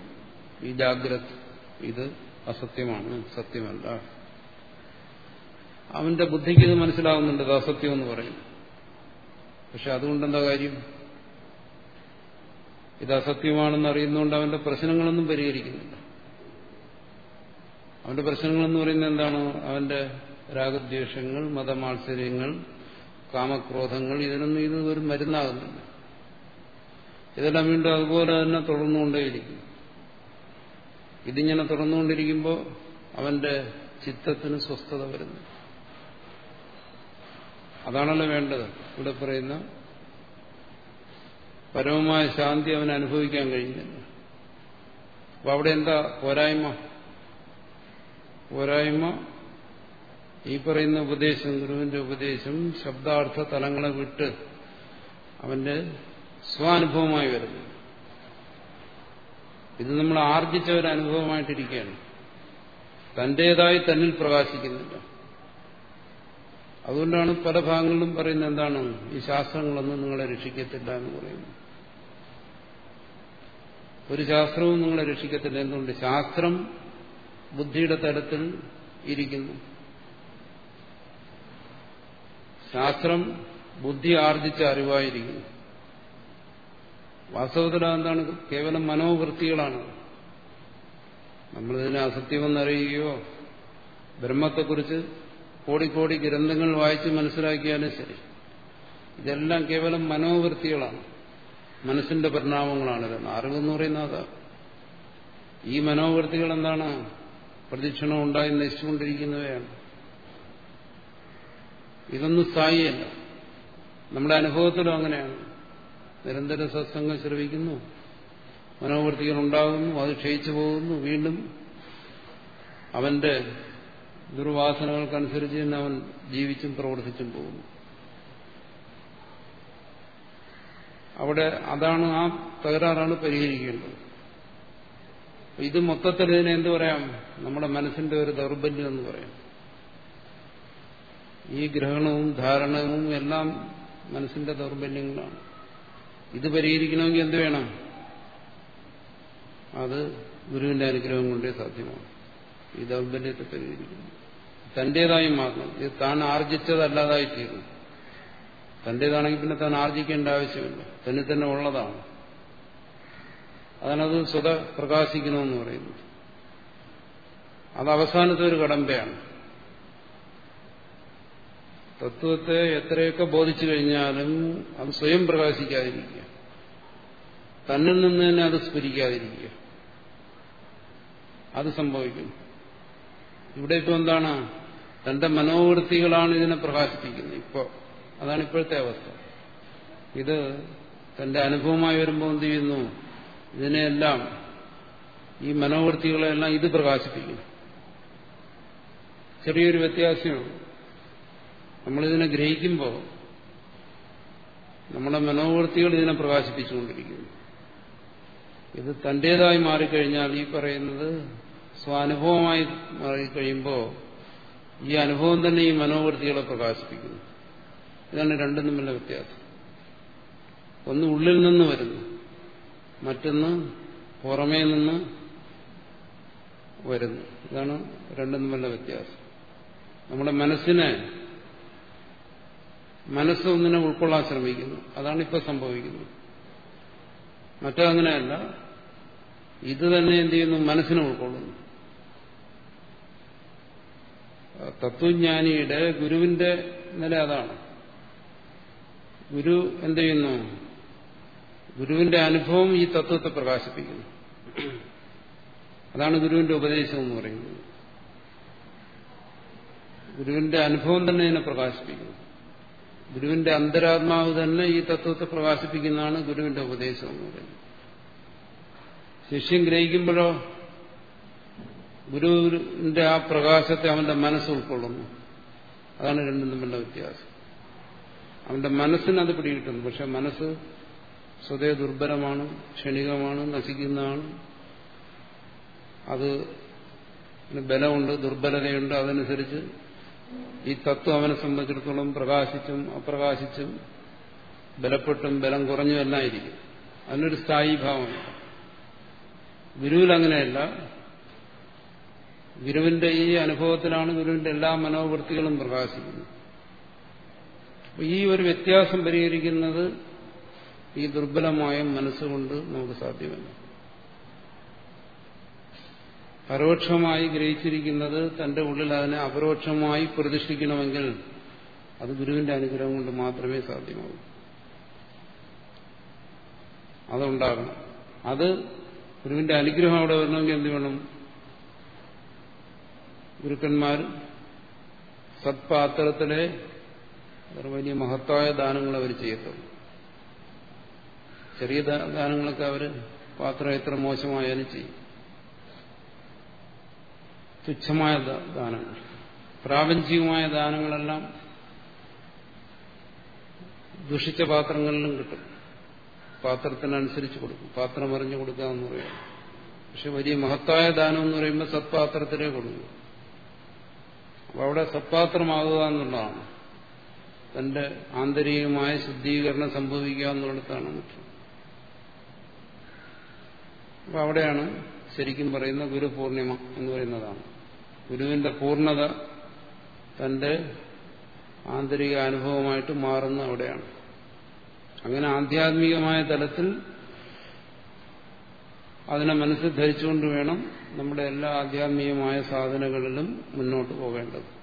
ഈ ജാഗ്രത് ഇത് അസത്യമാണ് സത്യമല്ല. അവന്റെ ബുദ്ധിക്ക് ഇത് മനസ്സിലാവുന്നുണ്ട് ഇത് അസത്യം എന്ന് പറയും. പക്ഷെ അതുകൊണ്ടെന്താ കാര്യം? ഇത് അസത്യമാണെന്ന് അറിയുന്നതുകൊണ്ട് അവന്റെ പ്രശ്നങ്ങളൊന്നും പരിഹരിക്കുന്നില്ല. അവന്റെ പ്രശ്നങ്ങളെന്ന് പറയുന്നത് എന്താണ്? അവന്റെ രാഗദ്വേഷങ്ങൾ മതമാത്സര്യങ്ങൾ കാമക്രോധങ്ങൾ ഇതിനൊന്നും ഇത് ഒരു മരുന്നാകുന്നില്ല. ഇതെല്ലാം വീണ്ടും അതുപോലെ തന്നെ തുടർന്നുകൊണ്ടേയിരിക്കും. ഇതിങ്ങനെ തുടർന്നുകൊണ്ടിരിക്കുമ്പോൾ അവന്റെ ചിത്തത്തിന് സ്വസ്ഥത വരുന്നു. അതാണല്ലോ വേണ്ടത്. ഇവിടെ പറയുന്ന പരമമായ ശാന്തി അവൻ അനുഭവിക്കാൻ കഴിയുന്നില്ല അപ്പൊ അവിടെ എന്താ പോരായ്മ? പോരായ്മ ഈ പറയുന്ന ഉപദേശം ഗുരുവിന്റെ ഉപദേശം ശബ്ദാർത്ഥ തലങ്ങളെ വിട്ട് അവന്റെ സ്വാനുഭവമായി വരുന്നു. ഇത് നമ്മൾ ആർജിച്ച ഒരു അനുഭവമായിട്ടിരിക്കുകയാണ്. തന്റേതായി തന്നിൽ പ്രകാശിക്കുന്നില്ല. അതുകൊണ്ടാണ് പല ഭാഗങ്ങളിലും പറയുന്നത് എന്താണ് ഈ ശാസ്ത്രങ്ങളൊന്നും നിങ്ങളെ രക്ഷിക്കത്തില്ല എന്ന് പറയുന്നു ഒരു ശാസ്ത്രവും നിങ്ങളെ രക്ഷിക്കത്തില്ല. എന്തുകൊണ്ട്? ശാസ്ത്രം ബുദ്ധിയുടെ തലത്തിൽ ഇരിക്കുന്നു. ശാസ്ത്രം ബുദ്ധി ആർജിച്ച അറിവായിരിക്കുന്നു. വാസ്തവത്തിൽ എന്താണ്? കേവലം മനോവൃത്തികളാണ്. നമ്മളിതിനെ അസത്യമെന്നറിയുകയോ ബ്രഹ്മത്തെക്കുറിച്ച് കോടിക്കോടി ഗ്രന്ഥങ്ങൾ വായിച്ച് മനസ്സിലാക്കിയാലും ശരി. ഇതെല്ലാം കേവലം മനോവൃത്തികളാണ്. മനസ്സിന്റെ പരിണാമങ്ങളാണിതെന്ന് അറിവെന്ന് പറയുന്നത് ഈ മനോവൃത്തികൾ എന്താണ്? പ്രദക്ഷിണം ഉണ്ടായി നശിച്ചുകൊണ്ടിരിക്കുന്നവയാണ്. ഇതൊന്നും സ്ഥായിയല്ല നമ്മുടെ അനുഭവത്തിലും അങ്ങനെയാണ്. നിരന്തര സത്സംഗം ശ്രവിക്കുന്നു. മനോവൃത്തികൾ ഉണ്ടാകുന്നു അത് ക്ഷയിച്ചു പോകുന്നു. വീണ്ടും അവന്റെ ദുർവാസനകൾക്കനുസരിച്ച് തന്നെ അവൻ ജീവിച്ചും പ്രവർത്തിച്ചും പോകുന്നു. അവിടെ അതാണ് ആ തകരാറാണ് പരിഹരിക്കേണ്ടത്. ഇത് മൊത്തത്തിൽ ഇതിനെ പറയാം? നമ്മുടെ മനസ്സിന്റെ ഒരു ദൗർബല്യം എന്ന് പറയാം. ഈ ഗ്രഹണവും ധാരണവും എല്ലാം മനസ്സിന്റെ ദൗർബല്യങ്ങളാണ്. ഇത് പരിഹരിക്കണമെങ്കിൽ എന്ത് വേണം? അത് ഗുരുവിന്റെ അനുഗ്രഹം കൊണ്ടേ സാധ്യമാണ്. ഈ ദൗർബല്യത്തെ പരിഹരിക്കുന്നു. തന്റേതായി മാത്രം ഇത് താൻ ആർജിച്ചതല്ലാതായി തീരുന്നു തന്റേതാണെങ്കിൽ പിന്നെ താൻ ആർജിക്കേണ്ട ആവശ്യമില്ല. തന്നെ തന്നെ ഉള്ളതാണ്. അതിനത് സ്വത പ്രകാശിക്കണമെന്ന് പറയുന്നു. അത് അവസാനത്തെ ഒരു കടമ്പയാണ്. തത്വത്തെ എത്രയൊക്കെ ബോധിച്ചു കഴിഞ്ഞാലും അത് സ്വയം പ്രകാശിക്കാതിരിക്കുക. തന്നിൽ നിന്ന് തന്നെ അത് സ്ഫുരിക്കാതിരിക്കുക. അത് സംഭവിക്കും ഇവിടെ ഇപ്പോൾ എന്താണ്? തന്റെ മനോവൃത്തികളാണ് ഇതിനെ പ്രകാശിപ്പിക്കുന്നത്. ഇപ്പോൾ അതാണ് ഇപ്പോഴത്തെ അവസ്ഥ. ഇത് തന്റെ അനുഭവമായി വരുമ്പോൾ എന്ത് ചെയ്യുന്നു? ഇതിനെയെല്ലാം ഈ മനോവൃത്തികളെല്ലാം ഇത് പ്രകാശിപ്പിക്കുന്നു ചെറിയൊരു വ്യത്യാസമാണ് നമ്മളിതിനെ ഗ്രഹിക്കുമ്പോൾ നമ്മുടെ മനോവൃത്തികൾ ഇതിനെ പ്രകാശിപ്പിച്ചുകൊണ്ടിരിക്കുന്നു. ഇത് തന്റേതായി മാറിക്കഴിഞ്ഞാൽ ഈ പറയുന്നത് സ്വാനുഭവമായി മാറിക്കഴിയുമ്പോൾ ഈ അനുഭവം തന്നെ ഈ മനോവൃത്തികളെ പ്രകാശിപ്പിക്കുന്നു. ഇതാണ് രണ്ടും തമ്മിലുള്ള വ്യത്യാസം. ഒന്ന് ഉള്ളിൽ നിന്ന് വരുന്നു. മറ്റൊന്ന് പുറമേ നിന്ന് വരുന്നു. ഇതാണ് രണ്ടും തമ്മിലുള്ള വ്യത്യാസം. നമ്മുടെ മനസ്സിനെ മനസ്സ് ഒന്നിനെ ഉൾക്കൊള്ളാൻ ശ്രമിക്കുന്നു. അതാണ് ഇപ്പൊ സംഭവിക്കുന്നത്. മറ്റങ്ങനെയല്ല ഇത് തന്നെ എന്ത് ചെയ്യുന്നു? മനസ്സിനെ ഉൾക്കൊള്ളുന്നു. തത്വജ്ഞാനിയുടെ ഗുരുവിന്റെ നില അതാണ്. ഗുരു എന്ത് ചെയ്യുന്നു? ഗുരുവിന്റെ അനുഭവം ഈ തത്വത്തെ പ്രകാശിപ്പിക്കുന്നു. അതാണ് ഗുരുവിന്റെ ഉപദേശം എന്ന് പറയുന്നത്. ഗുരുവിന്റെ അനുഭവം തന്നെ ഇതിനെ പ്രകാശിപ്പിക്കുന്നു. ഗുരുവിന്റെ അന്തരാത്മാവ് തന്നെ ഈ തത്വത്തെ പ്രകാശിപ്പിക്കുന്നതാണ് ഗുരുവിന്റെ ഉപദേശം എന്ന് പറയുന്നത്. ശിഷ്യൻ ഗ്രഹിക്കുമ്പോഴോ ഗുരുവിന്റെ ആ പ്രകാശത്തെ അവന്റെ മനസ്സ് ഉൾക്കൊള്ളുന്നു. അതാണ് രണ്ടും തമ്മിലുള്ള വ്യത്യാസം. അവന്റെ മനസ്സിന് അത് പിടികിട്ടുന്നു. പക്ഷെ മനസ്സ് സ്വതേ ദുർബലമാണ് ക്ഷണികമാണ് നശിക്കുന്നതാണ്. അത് ബലമുണ്ട് ദുർബലതയുണ്ട് അതനുസരിച്ച് ഈ തത്വം അവനെ സംബന്ധിച്ചിടത്തോളം പ്രകാശിച്ചും അപ്രകാശിച്ചും ബലപ്പെട്ടും ബലം കുറഞ്ഞും എല്ലാം ഇരിക്കും അതിനൊരു സ്ഥായി ഭാവമാണ് ഗുരുവിൽ അങ്ങനെയല്ല ഗുരുവിന്റെ ഈ അനുഭവത്തിലാണ് ഗുരുവിന്റെ എല്ലാ മനോവൃത്തികളും പ്രകാശിക്കുന്നത്. ഈ ഒരു വ്യത്യാസം പരിഹരിക്കുന്നത് ഈ ദുർബലമായ മനസ്സുകൊണ്ട് നമുക്ക് സാധ്യമല്ല. പരോക്ഷമായി ഗ്രഹിച്ചിരിക്കുന്നത് തന്റെ ഉള്ളിൽ അതിനെ അപരോക്ഷമായി പ്രതിഷ്ഠിക്കണമെങ്കിൽ അത് ഗുരുവിന്റെ അനുഗ്രഹം കൊണ്ട് മാത്രമേ സാധ്യമാകൂ. അതുണ്ടാകണം. അത് ഗുരുവിന്റെ അനുഗ്രഹം അവിടെ വരണമെങ്കിൽ എന്ത് വേണം? ഗുരുക്കന്മാർ സത്പാത്രത്തിലെ വലിയ മഹത്തായ ദാനങ്ങൾ അവർ ചെയ്യത്തുള്ളൂ. ചെറിയ ദാനങ്ങളൊക്കെ അവർ പാത്രം എത്ര മോശമായാലും ചെയ്യും. തുച്ഛമായ ദാനങ്ങൾ പ്രാപഞ്ചികമായ ദാനങ്ങളെല്ലാം ദുഷിച്ച പാത്രങ്ങളിലും കിട്ടും. പാത്രത്തിനനുസരിച്ച് കൊടുക്കും. പാത്രം അറിഞ്ഞു കൊടുക്കുക എന്ന് പറയാം. പക്ഷെ വലിയ മഹത്തായ ദാനം എന്ന് പറയുമ്പോൾ സത്പാത്രത്തിലേ കൊടുക്കും. അപ്പോൾ അവിടെ സത്പാത്രമാകുക എന്നുള്ളതാണ്. തന്റെ ആന്തരികമായ ശുദ്ധീകരണം സംഭവിക്കുക എന്നുള്ളിടത്താണ് മുഖ്യം അപ്പൊ അവിടെയാണ് ശരിക്കും പറയുന്ന ഗുരുപൂർണിമ എന്ന് പറയുന്നതാണ്. ഗുരുവിന്റെ പൂർണത തന്റെ ആന്തരിക അനുഭവമായിട്ട് മാറുന്ന അവിടെയാണ്. അങ്ങനെ ആധ്യാത്മികമായ തലത്തിൽ അതിനെ മനസ്സിൽ ധരിച്ചുകൊണ്ട് വേണം നമ്മുടെ എല്ലാ ആധ്യാത്മികമായ സാധനങ്ങളിലും മുന്നോട്ട് പോകേണ്ടത്.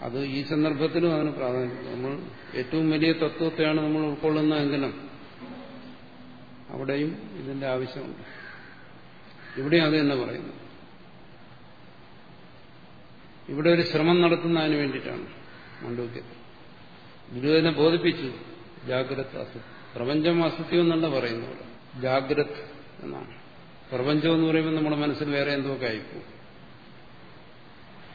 അത് ഈ സന്ദർഭത്തിലും അതിന് പ്രാധാന്യം. നമ്മൾ ഏറ്റവും വലിയ തത്വത്തെയാണ് നമ്മൾ ഉൾക്കൊള്ളുന്നതെങ്കിലും അവിടെയും ഇതിന്റെ ആവശ്യമുണ്ട്. ഇവിടെയും അത് തന്നെ പറയുന്നു. ഇവിടെ ഒരു ശ്രമം നടത്തുന്നതിന് വേണ്ടിയിട്ടാണ് മണ്ഡൂക്യത്തിൽ ഗുരുവിനെ ബോധിപ്പിച്ചു ജാഗ്രത് അസു പ്രപഞ്ചം അസത്യം എന്നല്ല പറയുന്നു ഇവിടെ. ജാഗ്രത് എന്നാണ്. പ്രപഞ്ചം എന്ന് പറയുമ്പോൾ നമ്മുടെ മനസ്സിൽ വേറെ എന്തൊക്കെ ആയിപ്പോകും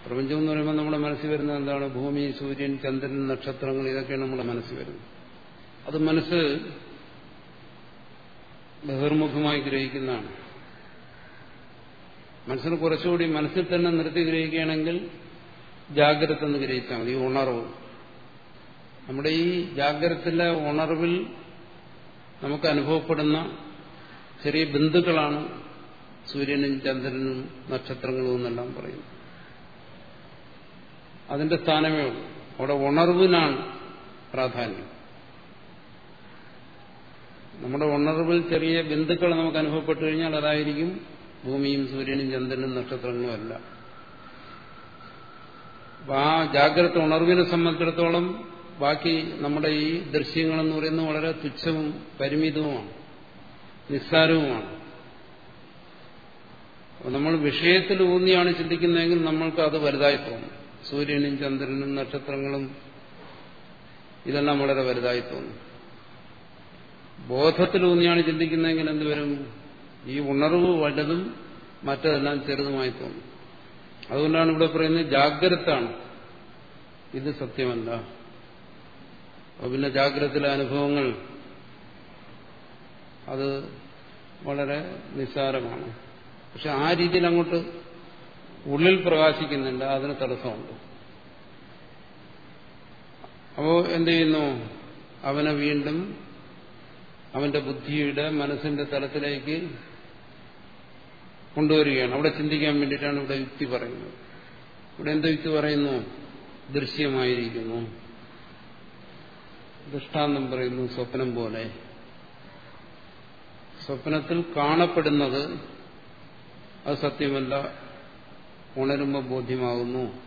പ്രപഞ്ചം എന്ന് പറയുമ്പോൾ നമ്മുടെ മനസ്സിൽ വരുന്നത് എന്താണ്? ഭൂമി സൂര്യൻ ചന്ദ്രൻ നക്ഷത്രങ്ങൾ ഇതൊക്കെയാണ് നമ്മുടെ മനസ്സിൽ വരുന്നത്. അത് മനസ്സ് ബഹിർമുഖമായി ഗ്രഹിക്കുന്നതാണ്. മനസ്സിന് കുറച്ചുകൂടി മനസ്സിൽ തന്നെ നിർത്തി ഗ്രഹിക്കുകയാണെങ്കിൽ ജാഗ്രത എന്ന് ഗ്രഹിച്ചാൽ മതി ഉണർവ്. നമ്മുടെ ഈ ജാഗ്രതത്തിലെ ഉണർവിൽ നമുക്ക് അനുഭവപ്പെടുന്ന ചെറിയ ബന്ധുക്കളാണ് സൂര്യനും ചന്ദ്രനും നക്ഷത്രങ്ങളും എന്നെല്ലാം പറയുന്നു അതിന്റെ സ്ഥാനമേ ഉള്ളൂ. അവിടെ ഉണർവിനാണ് പ്രാധാന്യം. നമ്മുടെ ഉണർവിൽ ചെറിയ ബന്ധുക്കൾ നമുക്ക് അനുഭവപ്പെട്ടു കഴിഞ്ഞാൽ അതായിരിക്കും ഭൂമിയും സൂര്യനും ചന്ദ്രനും നക്ഷത്രങ്ങളും അല്ല. അപ്പൊ ആ ജാഗ്രത ഉണർവിനെ സംബന്ധിച്ചിടത്തോളം ബാക്കി നമ്മുടെ ഈ ദൃശ്യങ്ങളെന്ന് പറയുന്നത് വളരെ തുച്ഛവും പരിമിതവുമാണ്. നിസ്സാരവുമാണ്. നമ്മൾ വിഷയത്തിൽ ഊന്നിയാണ് ചിന്തിക്കുന്നതെങ്കിൽ നമ്മൾക്ക് അത് വലുതായി തോന്നും. സൂര്യനും ചന്ദ്രനും നക്ഷത്രങ്ങളും ഇതെല്ലാം വളരെ വലുതായി തോന്നും. ബോധത്തിൽ ചിന്തിക്കുന്നതെങ്കിൽ ചിന്തിക്കുന്നതെങ്കിൽ എന്തുവരും ഈ ഉണർവ് വലുതും മറ്റതെല്ലാം ചെറുതുമായി തോന്നും. അതുകൊണ്ടാണ് ഇവിടെ പറയുന്നത് ജാഗ്രതാണ് ഇത് സത്യമല്ല. പിന്നെ ജാഗ്രതയിലെ അനുഭവങ്ങൾ അത് വളരെ നിസ്സാരമാണ്. പക്ഷെ ആ രീതിയിൽ അങ്ങോട്ട് ഉള്ളിൽ പ്രകാശിക്കുന്നുണ്ട് അതിന് തടസ്സമുണ്ട്. അപ്പോ എന്ത് ചെയ്യുന്നു? അവനെ വീണ്ടും അവന്റെ ബുദ്ധിയുടെ മനസ്സിന്റെ തലത്തിലേക്ക് കൊണ്ടുവരികയാണ്. അവിടെ ചിന്തിക്കാൻ വേണ്ടിയിട്ടാണ് ഇവിടെ യുക്തി പറയുന്നത്. ഇവിടെ എന്ത് യുക്തി പറയുന്നു? ദൃശ്യമായിരിക്കുന്നു. ദൃഷ്ടാന്തം പറയുന്നു സ്വപ്നം പോലെ. സ്വപ്നത്തിൽ കാണപ്പെടുന്നത് അത് സത്യമല്ല. ഉണരുമ്പോൾ ബോധ്യമാകുന്നു.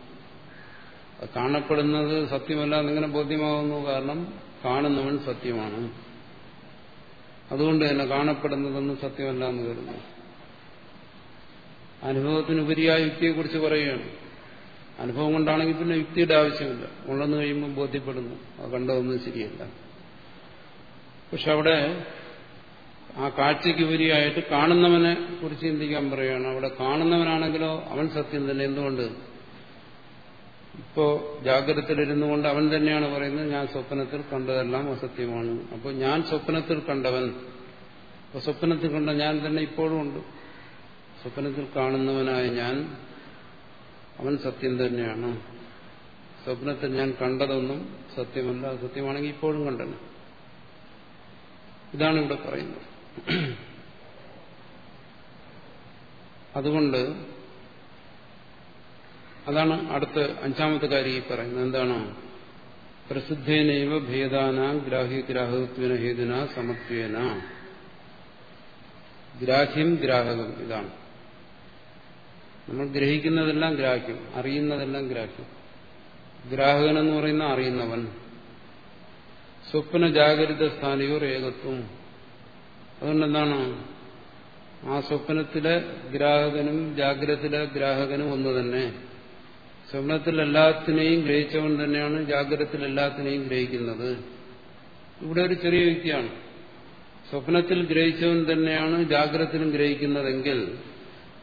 കാണപ്പെടുന്നത് സത്യമല്ല എന്നിങ്ങനെ ബോധ്യമാകുന്നു. കാരണം കാണുന്നവൻ സത്യമാണ്. അതുകൊണ്ട് തന്നെ കാണപ്പെടുന്നതൊന്നും സത്യമല്ല എന്ന് കരുതുന്നു. അനുഭവത്തിനുപരിയായ യുക്തിയെക്കുറിച്ച് പറയുകയാണ്. അനുഭവം കൊണ്ടാണെങ്കിൽ പിന്നെ യുക്തിയുടെ ആവശ്യമില്ല. ഉള്ളെന്ന് കഴിയുമ്പോൾ ബോധ്യപ്പെടുന്നു. അത് കണ്ടതൊന്നും ശരിയല്ല. പക്ഷെ അവിടെ ആ കാഴ്ചയ്ക്ക് ഉപരിയായിട്ട് കാണുന്നവനെ കുറിച്ച് ചിന്തിക്കാൻ പറയുകയാണ്. അവിടെ കാണുന്നവനാണെങ്കിലോ അവൻ സത്യം തന്നെ. എന്തുകൊണ്ട്? ഇപ്പോ ജാഗ്രതത്തിലിരുന്നു കൊണ്ട് അവൻ തന്നെയാണ് പറയുന്നത് ഞാൻ സ്വപ്നത്തിൽ കണ്ടതെല്ലാം അസത്യമാണ്. അപ്പോൾ ഞാൻ സ്വപ്നത്തിൽ കണ്ടവൻ സ്വപ്നത്തിൽ കണ്ട ഞാൻ തന്നെ ഇപ്പോഴും ഉണ്ട്. സ്വപ്നത്തിൽ കാണുന്നവനായ ഞാൻ അവൻ സത്യം തന്നെയാണ്. സ്വപ്നത്തിൽ ഞാൻ കണ്ടതൊന്നും സത്യമല്ല സത്യമാണെങ്കിൽ ഇപ്പോഴും കണ്ടന് ഇതാണ് ഇവിടെ പറയുന്നത്. അതുകൊണ്ട് അതാണ് അടുത്ത അഞ്ചാമത്തെ കാര്യം ഈ പറയുന്നത്. എന്താണ്? പ്രസിദ്ധേനൈവ ഭേദാന ഗ്രാഹ്യ ഗ്രാഹകത്വന ഹേതുന സമത്വേന. ഗ്രാഹ്യം ഗ്രാഹകം ഇതാണ്. നമ്മൾ ഗ്രഹിക്കുന്നതെല്ലാം ഗ്രാഹ്യം അറിയുന്നതെല്ലാം ഗ്രാഹ്യം. ഗ്രാഹകൻ എന്ന് പറയുന്ന അറിയുന്നവൻ. സ്വപ്ന ജാഗ്രത സ്ഥാനിയോർ ഏകത്വം. അതുകൊണ്ട് എന്താണ് ആ സ്വപ്നത്തിലെ ഗ്രാഹകനും ജാഗ്രതത്തിലെ ഗ്രാഹകനും ഒന്ന് തന്നെ. സ്വപ്നത്തിൽ എല്ലാത്തിനെയും ഗ്രഹിച്ചവൻ തന്നെയാണ് ജാഗ്രതത്തിൽ എല്ലാത്തിനെയും ഗ്രഹിക്കുന്നത്. ഇവിടെ ഒരു ചെറിയ വ്യക്തിയാണ്. സ്വപ്നത്തിൽ ഗ്രഹിച്ചവൻ തന്നെയാണ് ജാഗ്രതത്തിലും ഗ്രഹിക്കുന്നതെങ്കിൽ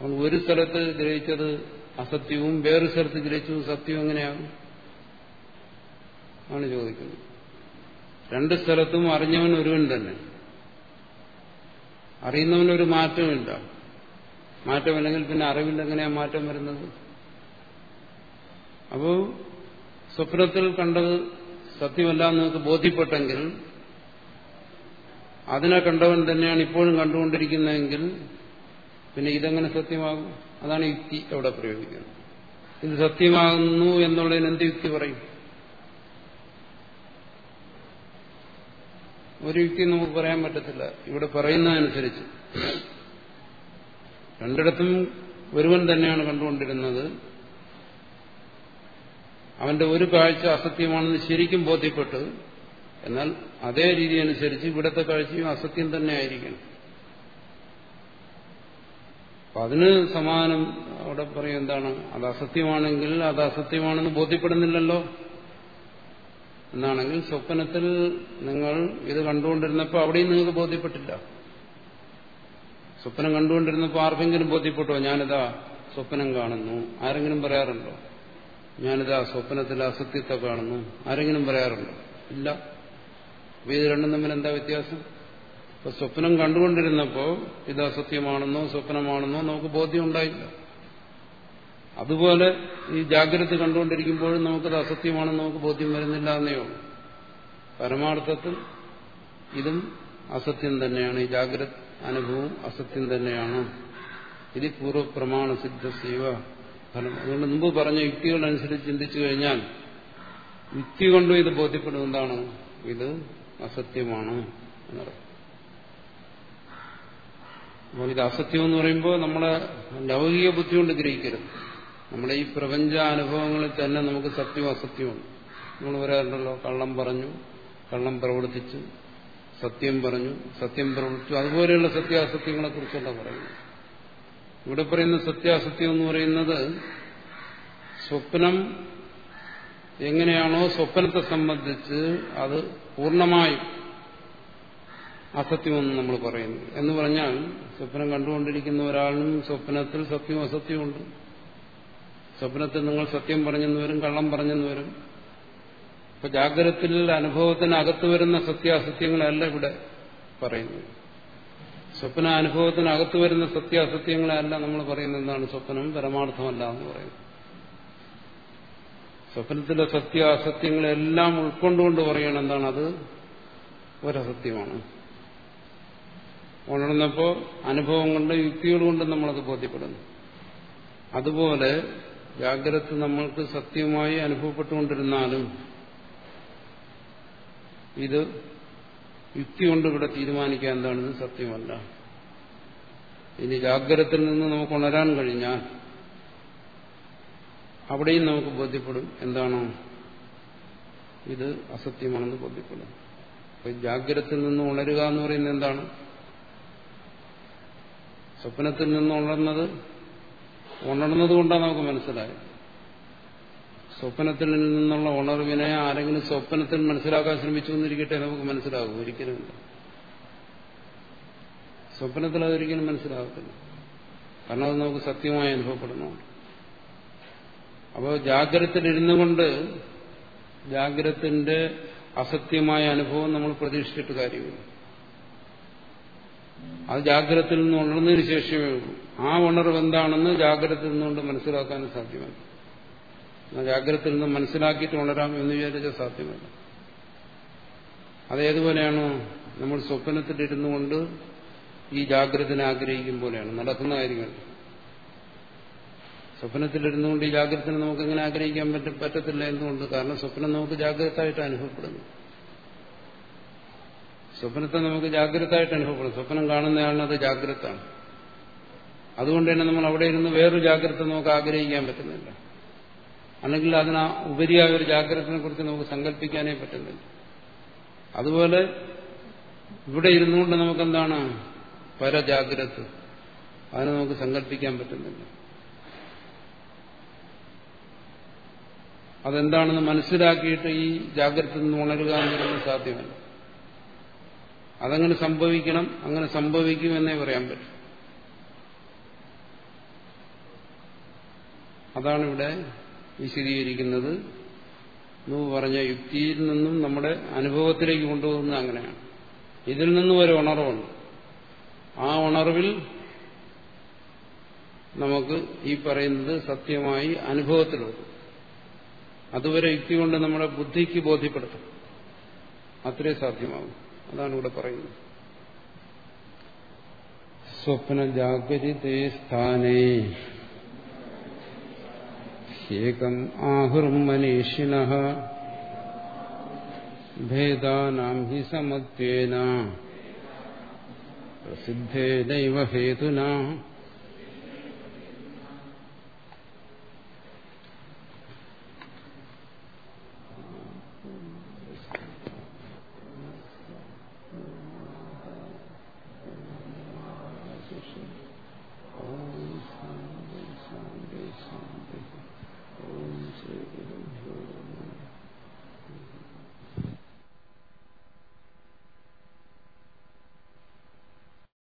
അവൻ ഒരു സ്ഥലത്ത് ഗ്രഹിച്ചത് അസത്യവും വേറൊരു സ്ഥലത്ത് ഗ്രഹിച്ചതും സത്യവും എങ്ങനെയാകും ആണ് ചോദിക്കുന്നത്. രണ്ട് സ്ഥലത്തും അറിഞ്ഞവൻ ഒരുവൻ തന്നെ. അറിയുന്നവനൊരു മാറ്റമില്ല. മാറ്റമില്ലെങ്കിൽ പിന്നെ അറിവിൽ എങ്ങനെയാണ് മാറ്റം വരുന്നത്? അപ്പോൾ സ്വപ്നത്തിൽ കണ്ടത് സത്യമല്ല നിങ്ങൾക്ക് ബോധ്യപ്പെട്ടെങ്കിൽ അതിനെ കണ്ടവൻ തന്നെയാണ് ഇപ്പോഴും കണ്ടുകൊണ്ടിരിക്കുന്നതെങ്കിൽ പിന്നെ ഇതെങ്ങനെ സത്യമാകും? അതാണ് യുക്തി അവിടെ പ്രയോഗിക്കുന്നത്. ഇത് സത്യമാകുന്നു എന്നുള്ളതിന് എന്ത് യുക്തി പറയും? ഒരു യുക്തി നമുക്ക് പറയാൻ പറ്റത്തില്ല. ഇവിടെ പറയുന്നതനുസരിച്ച്. രണ്ടിടത്തും ഒരുവൻ തന്നെയാണ് കണ്ടുകൊണ്ടിരുന്നത്. അവന്റെ ഒരു കാഴ്ച അസത്യമാണെന്ന് ശരിക്കും ബോധ്യപ്പെട്ട് എന്നാൽ അതേ രീതി അനുസരിച്ച് ഇവിടുത്തെ കാഴ്ചയും അസത്യം തന്നെ ആയിരിക്കണം. അപ്പൊ അതിന് സമാനം അവിടെ പറയും എന്താണ്? അത് അസത്യമാണെങ്കിൽ അത് അസത്യമാണെന്ന് ബോധ്യപ്പെടുന്നില്ലല്ലോ. എന്നാണെങ്കിൽ സ്വപ്നത്തിൽ നിങ്ങൾ ഇത് കണ്ടുകൊണ്ടിരുന്നപ്പോൾ അവിടെയും നിങ്ങൾക്ക് ബോധ്യപ്പെട്ടില്ല. സ്വപ്നം കണ്ടുകൊണ്ടിരുന്നപ്പോൾ ആർക്കെങ്കിലും ബോധ്യപ്പെട്ടോ? ഞാനിതാ സ്വപ്നം കാണുന്നു. ആരെങ്കിലും പറയാറുണ്ടോ? ഞാനിതാ സ്വപ്നത്തിൽ അസത്യത്തെ കാണുന്നു ആരെങ്കിലും പറയാറുണ്ടോ? ഇല്ല. അപ്പൊ ഇത് രണ്ടും തമ്മിൽ എന്താ വ്യത്യാസം? ഇപ്പൊ സ്വപ്നം കണ്ടുകൊണ്ടിരുന്നപ്പോ ഇത് അസത്യമാണെന്നോ സ്വപ്നമാണെന്നോ നമുക്ക് ബോധ്യം ഉണ്ടായില്ല അതുപോലെ ഈ ജാഗ്രത കണ്ടുകൊണ്ടിരിക്കുമ്പോഴും നമുക്കത് അസത്യമാണെന്ന് നമുക്ക് ബോധ്യം വരുന്നില്ല എന്നെയോ പരമാർത്ഥത്തിൽ ഇതും അസത്യം തന്നെയാണ്. ഈ ജാഗ്രത അനുഭവം അസത്യം തന്നെയാണ്. ഇത് പൂർവപ്രമാണ സിദ്ധ സീവ. ഫലം അതുകൊണ്ട് മുമ്പ് പറഞ്ഞ യുക്തികളനുസരിച്ച് ചിന്തിച്ചു കഴിഞ്ഞാൽ യുക്തി കൊണ്ടും ഇത് ബോധ്യപ്പെടും എന്താണ് ഇത് അസത്യമാണ് എന്നറിയാം. അപ്പോൾ ഇത് അസത്യം എന്ന് പറയുമ്പോൾ നമ്മളെ ലൗകിക ബുദ്ധി കൊണ്ട് ഗ്രഹിക്കരുത്. നമ്മുടെ ഈ പ്രപഞ്ച അനുഭവങ്ങളിൽ തന്നെ നമുക്ക് സത്യവും അസത്യവും നമ്മൾ പറയാറുണ്ടല്ലോ കള്ളം പറഞ്ഞു കള്ളം പ്രവർത്തിച്ചു സത്യം പറഞ്ഞു സത്യം പ്രവർത്തിച്ചു. അതുപോലെയുള്ള സത്യാസത്യങ്ങളെ കുറിച്ചല്ല പറയുന്നത്. ഇവിടെ പറയുന്ന സത്യാസത്യം എന്ന് പറയുന്നത് സ്വപ്നം എങ്ങനെയാണോ സ്വപ്നത്തെ സംബന്ധിച്ച് അത് പൂർണമായും അസത്യമെന്ന് നമ്മൾ പറയുന്നു. എന്ന് പറഞ്ഞാൽ സ്വപ്നം കണ്ടുകൊണ്ടിരിക്കുന്ന ഒരാളിനും സ്വപ്നത്തിൽ സത്യവും അസത്യമുണ്ട്. സ്വപ്നത്തിൽ നിങ്ങൾ സത്യം പറഞ്ഞെന്ന് വരും കള്ളം പറഞ്ഞെന്ന് വരും ഇപ്പൊ ജാഗ്രതത്തിൽ അനുഭവത്തിനകത്ത് വരുന്ന സത്യാസത്യങ്ങളല്ല ഇവിടെ പറയുന്നത്. സ്വപ്ന അനുഭവത്തിനകത്ത് വരുന്ന സത്യാസത്യങ്ങളല്ല നമ്മൾ പറയുന്നത് എന്താണ്? സ്വപ്നം പരമാർത്ഥമല്ല എന്ന് പറയുന്നത് സ്വപ്നത്തിലെ സത്യാസത്യങ്ങളെല്ലാം ഉൾക്കൊണ്ടുകൊണ്ട് പറയണം എന്താണ്? അത് ഒരസത്യമാണ്. ഉണർന്നപ്പോ അനുഭവം കൊണ്ട് യുക്തികൾ കൊണ്ട് നമ്മളത് ബോധ്യപ്പെടുന്നു. അതുപോലെ ജാഗ്രത നമ്മൾക്ക് സത്യമായി അനുഭവപ്പെട്ടുകൊണ്ടിരുന്നാലും ഇത് യുക്തി കൊണ്ട് ഇവിടെ തീരുമാനിക്കാൻ എന്താണെന്ന് സത്യമല്ല. ഇനി ജാഗ്രതത്തിൽ നിന്ന് നമുക്ക് ഉണരാൻ കഴിഞ്ഞാൽ അവിടെയും നമുക്ക് ബോധ്യപ്പെടും എന്താണോ. ഇത് അസത്യമാണെന്ന് ബോധ്യപ്പെടും. അപ്പൊ ജാഗ്രതത്തിൽ നിന്ന് ഉണരുക എന്ന് പറയുന്നത് എന്താണ്? സ്വപ്നത്തിൽ നിന്ന് ഉണർന്നത്. ഉണർന്നത് കൊണ്ടാണ് നമുക്ക് മനസ്സിലായത്. സ്വപ്നത്തിൽ നിന്നുള്ള ഉണർവിനെ ആരെങ്കിലും സ്വപ്നത്തിൽ മനസ്സിലാക്കാൻ ശ്രമിച്ചു എന്നിരിക്കട്ടെ നമുക്ക് മനസ്സിലാകും ഒരിക്കലും സ്വപ്നത്തിൽ അതൊരിക്കലും മനസ്സിലാകത്തില്ല കാരണം അത് നമുക്ക് സത്യമായി അനുഭവപ്പെടുന്നുണ്ട്. അപ്പോൾ ജാഗ്രതത്തിലിരുന്നു കൊണ്ട് ജാഗ്രത്തിന്റെ അസത്യമായ അനുഭവം നമ്മൾ പ്രതീക്ഷിച്ചിട്ട് കാര്യമില്ല. അത് ജാഗ്രതത്തിൽ നിന്ന് ഉണർന്നതിന് ശേഷമേ ഉള്ളൂ. ആ ഉണർവ് എന്താണെന്ന് ജാഗ്രത നിന്നുകൊണ്ട് മനസ്സിലാക്കാനും സാധ്യമല്ല. ജാഗ്രതയിൽ നിന്ന് മനസ്സിലാക്കിയിട്ട് ഉണരാം എന്ന് വിചാരിച്ചാൽ സാധ്യമല്ല. അതേതുപോലെയാണോ നമ്മൾ സ്വപ്നത്തിലിരുന്നു കൊണ്ട് ഈ ജാഗ്രതനെ ആഗ്രഹിക്കും പോലെയാണ്. നടക്കുന്ന കാര്യങ്ങൾ സ്വപ്നത്തിലിരുന്നുകൊണ്ട് ഈ ജാഗ്രതനെ നമുക്ക് എങ്ങനെ ആഗ്രഹിക്കാൻ പറ്റും പറ്റത്തില്ല എന്തുകൊണ്ട്? കാരണം സ്വപ്നം നമുക്ക് ജാഗ്രതയായിട്ട് അനുഭവപ്പെടുന്നു. സ്വപ്നത്തെ നമുക്ക് ജാഗ്രതയായിട്ട് അനുഭവപ്പെടും സ്വപ്നം കാണുന്നയാളിന് അത് ജാഗ്രതാണ് അതുകൊണ്ട് തന്നെ നമ്മൾ അവിടെ ഇരുന്ന് വേറൊരു ജാഗ്രത നമുക്ക് ആഗ്രഹിക്കാൻ പറ്റുന്നില്ല. അല്ലെങ്കിൽ അതിന് ഉപരിയായ ഒരു ജാഗ്രതനെ കുറിച്ച് നമുക്ക് സങ്കല്പിക്കാനേ പറ്റുന്നില്ല അതുപോലെ ഇവിടെ ഇരുന്നുകൊണ്ട് നമുക്കെന്താണ്? പരജാഗ്രത. അതിനെ നമുക്ക് സങ്കല്പിക്കാൻ പറ്റുന്നില്ല. അതെന്താണെന്ന് മനസ്സിലാക്കിയിട്ട് ഈ ജാഗ്രത നിന്ന് ഉണരുക എന്നുള്ളത് സാധ്യമല്ല. അതങ്ങനെ സംഭവിക്കണം അങ്ങനെ സംഭവിക്കുമെന്നേ പറയാൻ പറ്റും. അതാണ് ഇവിടെ വിശദീകരിക്കുന്നത്. എന്ന് പറഞ്ഞ യുക്തിയിൽ നിന്നും നമ്മുടെ അനുഭവത്തിലേക്ക് കൊണ്ടുപോകുന്നത് അങ്ങനെയാണ്. ഇതിൽ നിന്നും ഒരു ഉണർവുണ്ട്. ആ ഉണർവിൽ നമുക്ക് ഈ പറയുന്നത് സത്യമായി അനുഭവത്തിൽ വരും അതുവരെ യുക്തി കൊണ്ട് നമ്മുടെ ബുദ്ധിക്ക് ബോധ്യപ്പെടുത്തും അത്രേ സാധ്യമാകും. അതാണ് ഇവിടെ പറയുന്നത്. സ്വപ്ന ജാഗ്രതേ സ്ഥാനേ ഏകം ആഹുർമനീഷിണ ഭേദാനാം ഹി സമത്വേന പ്രസിദ്ധേനൈവ ഹേതുന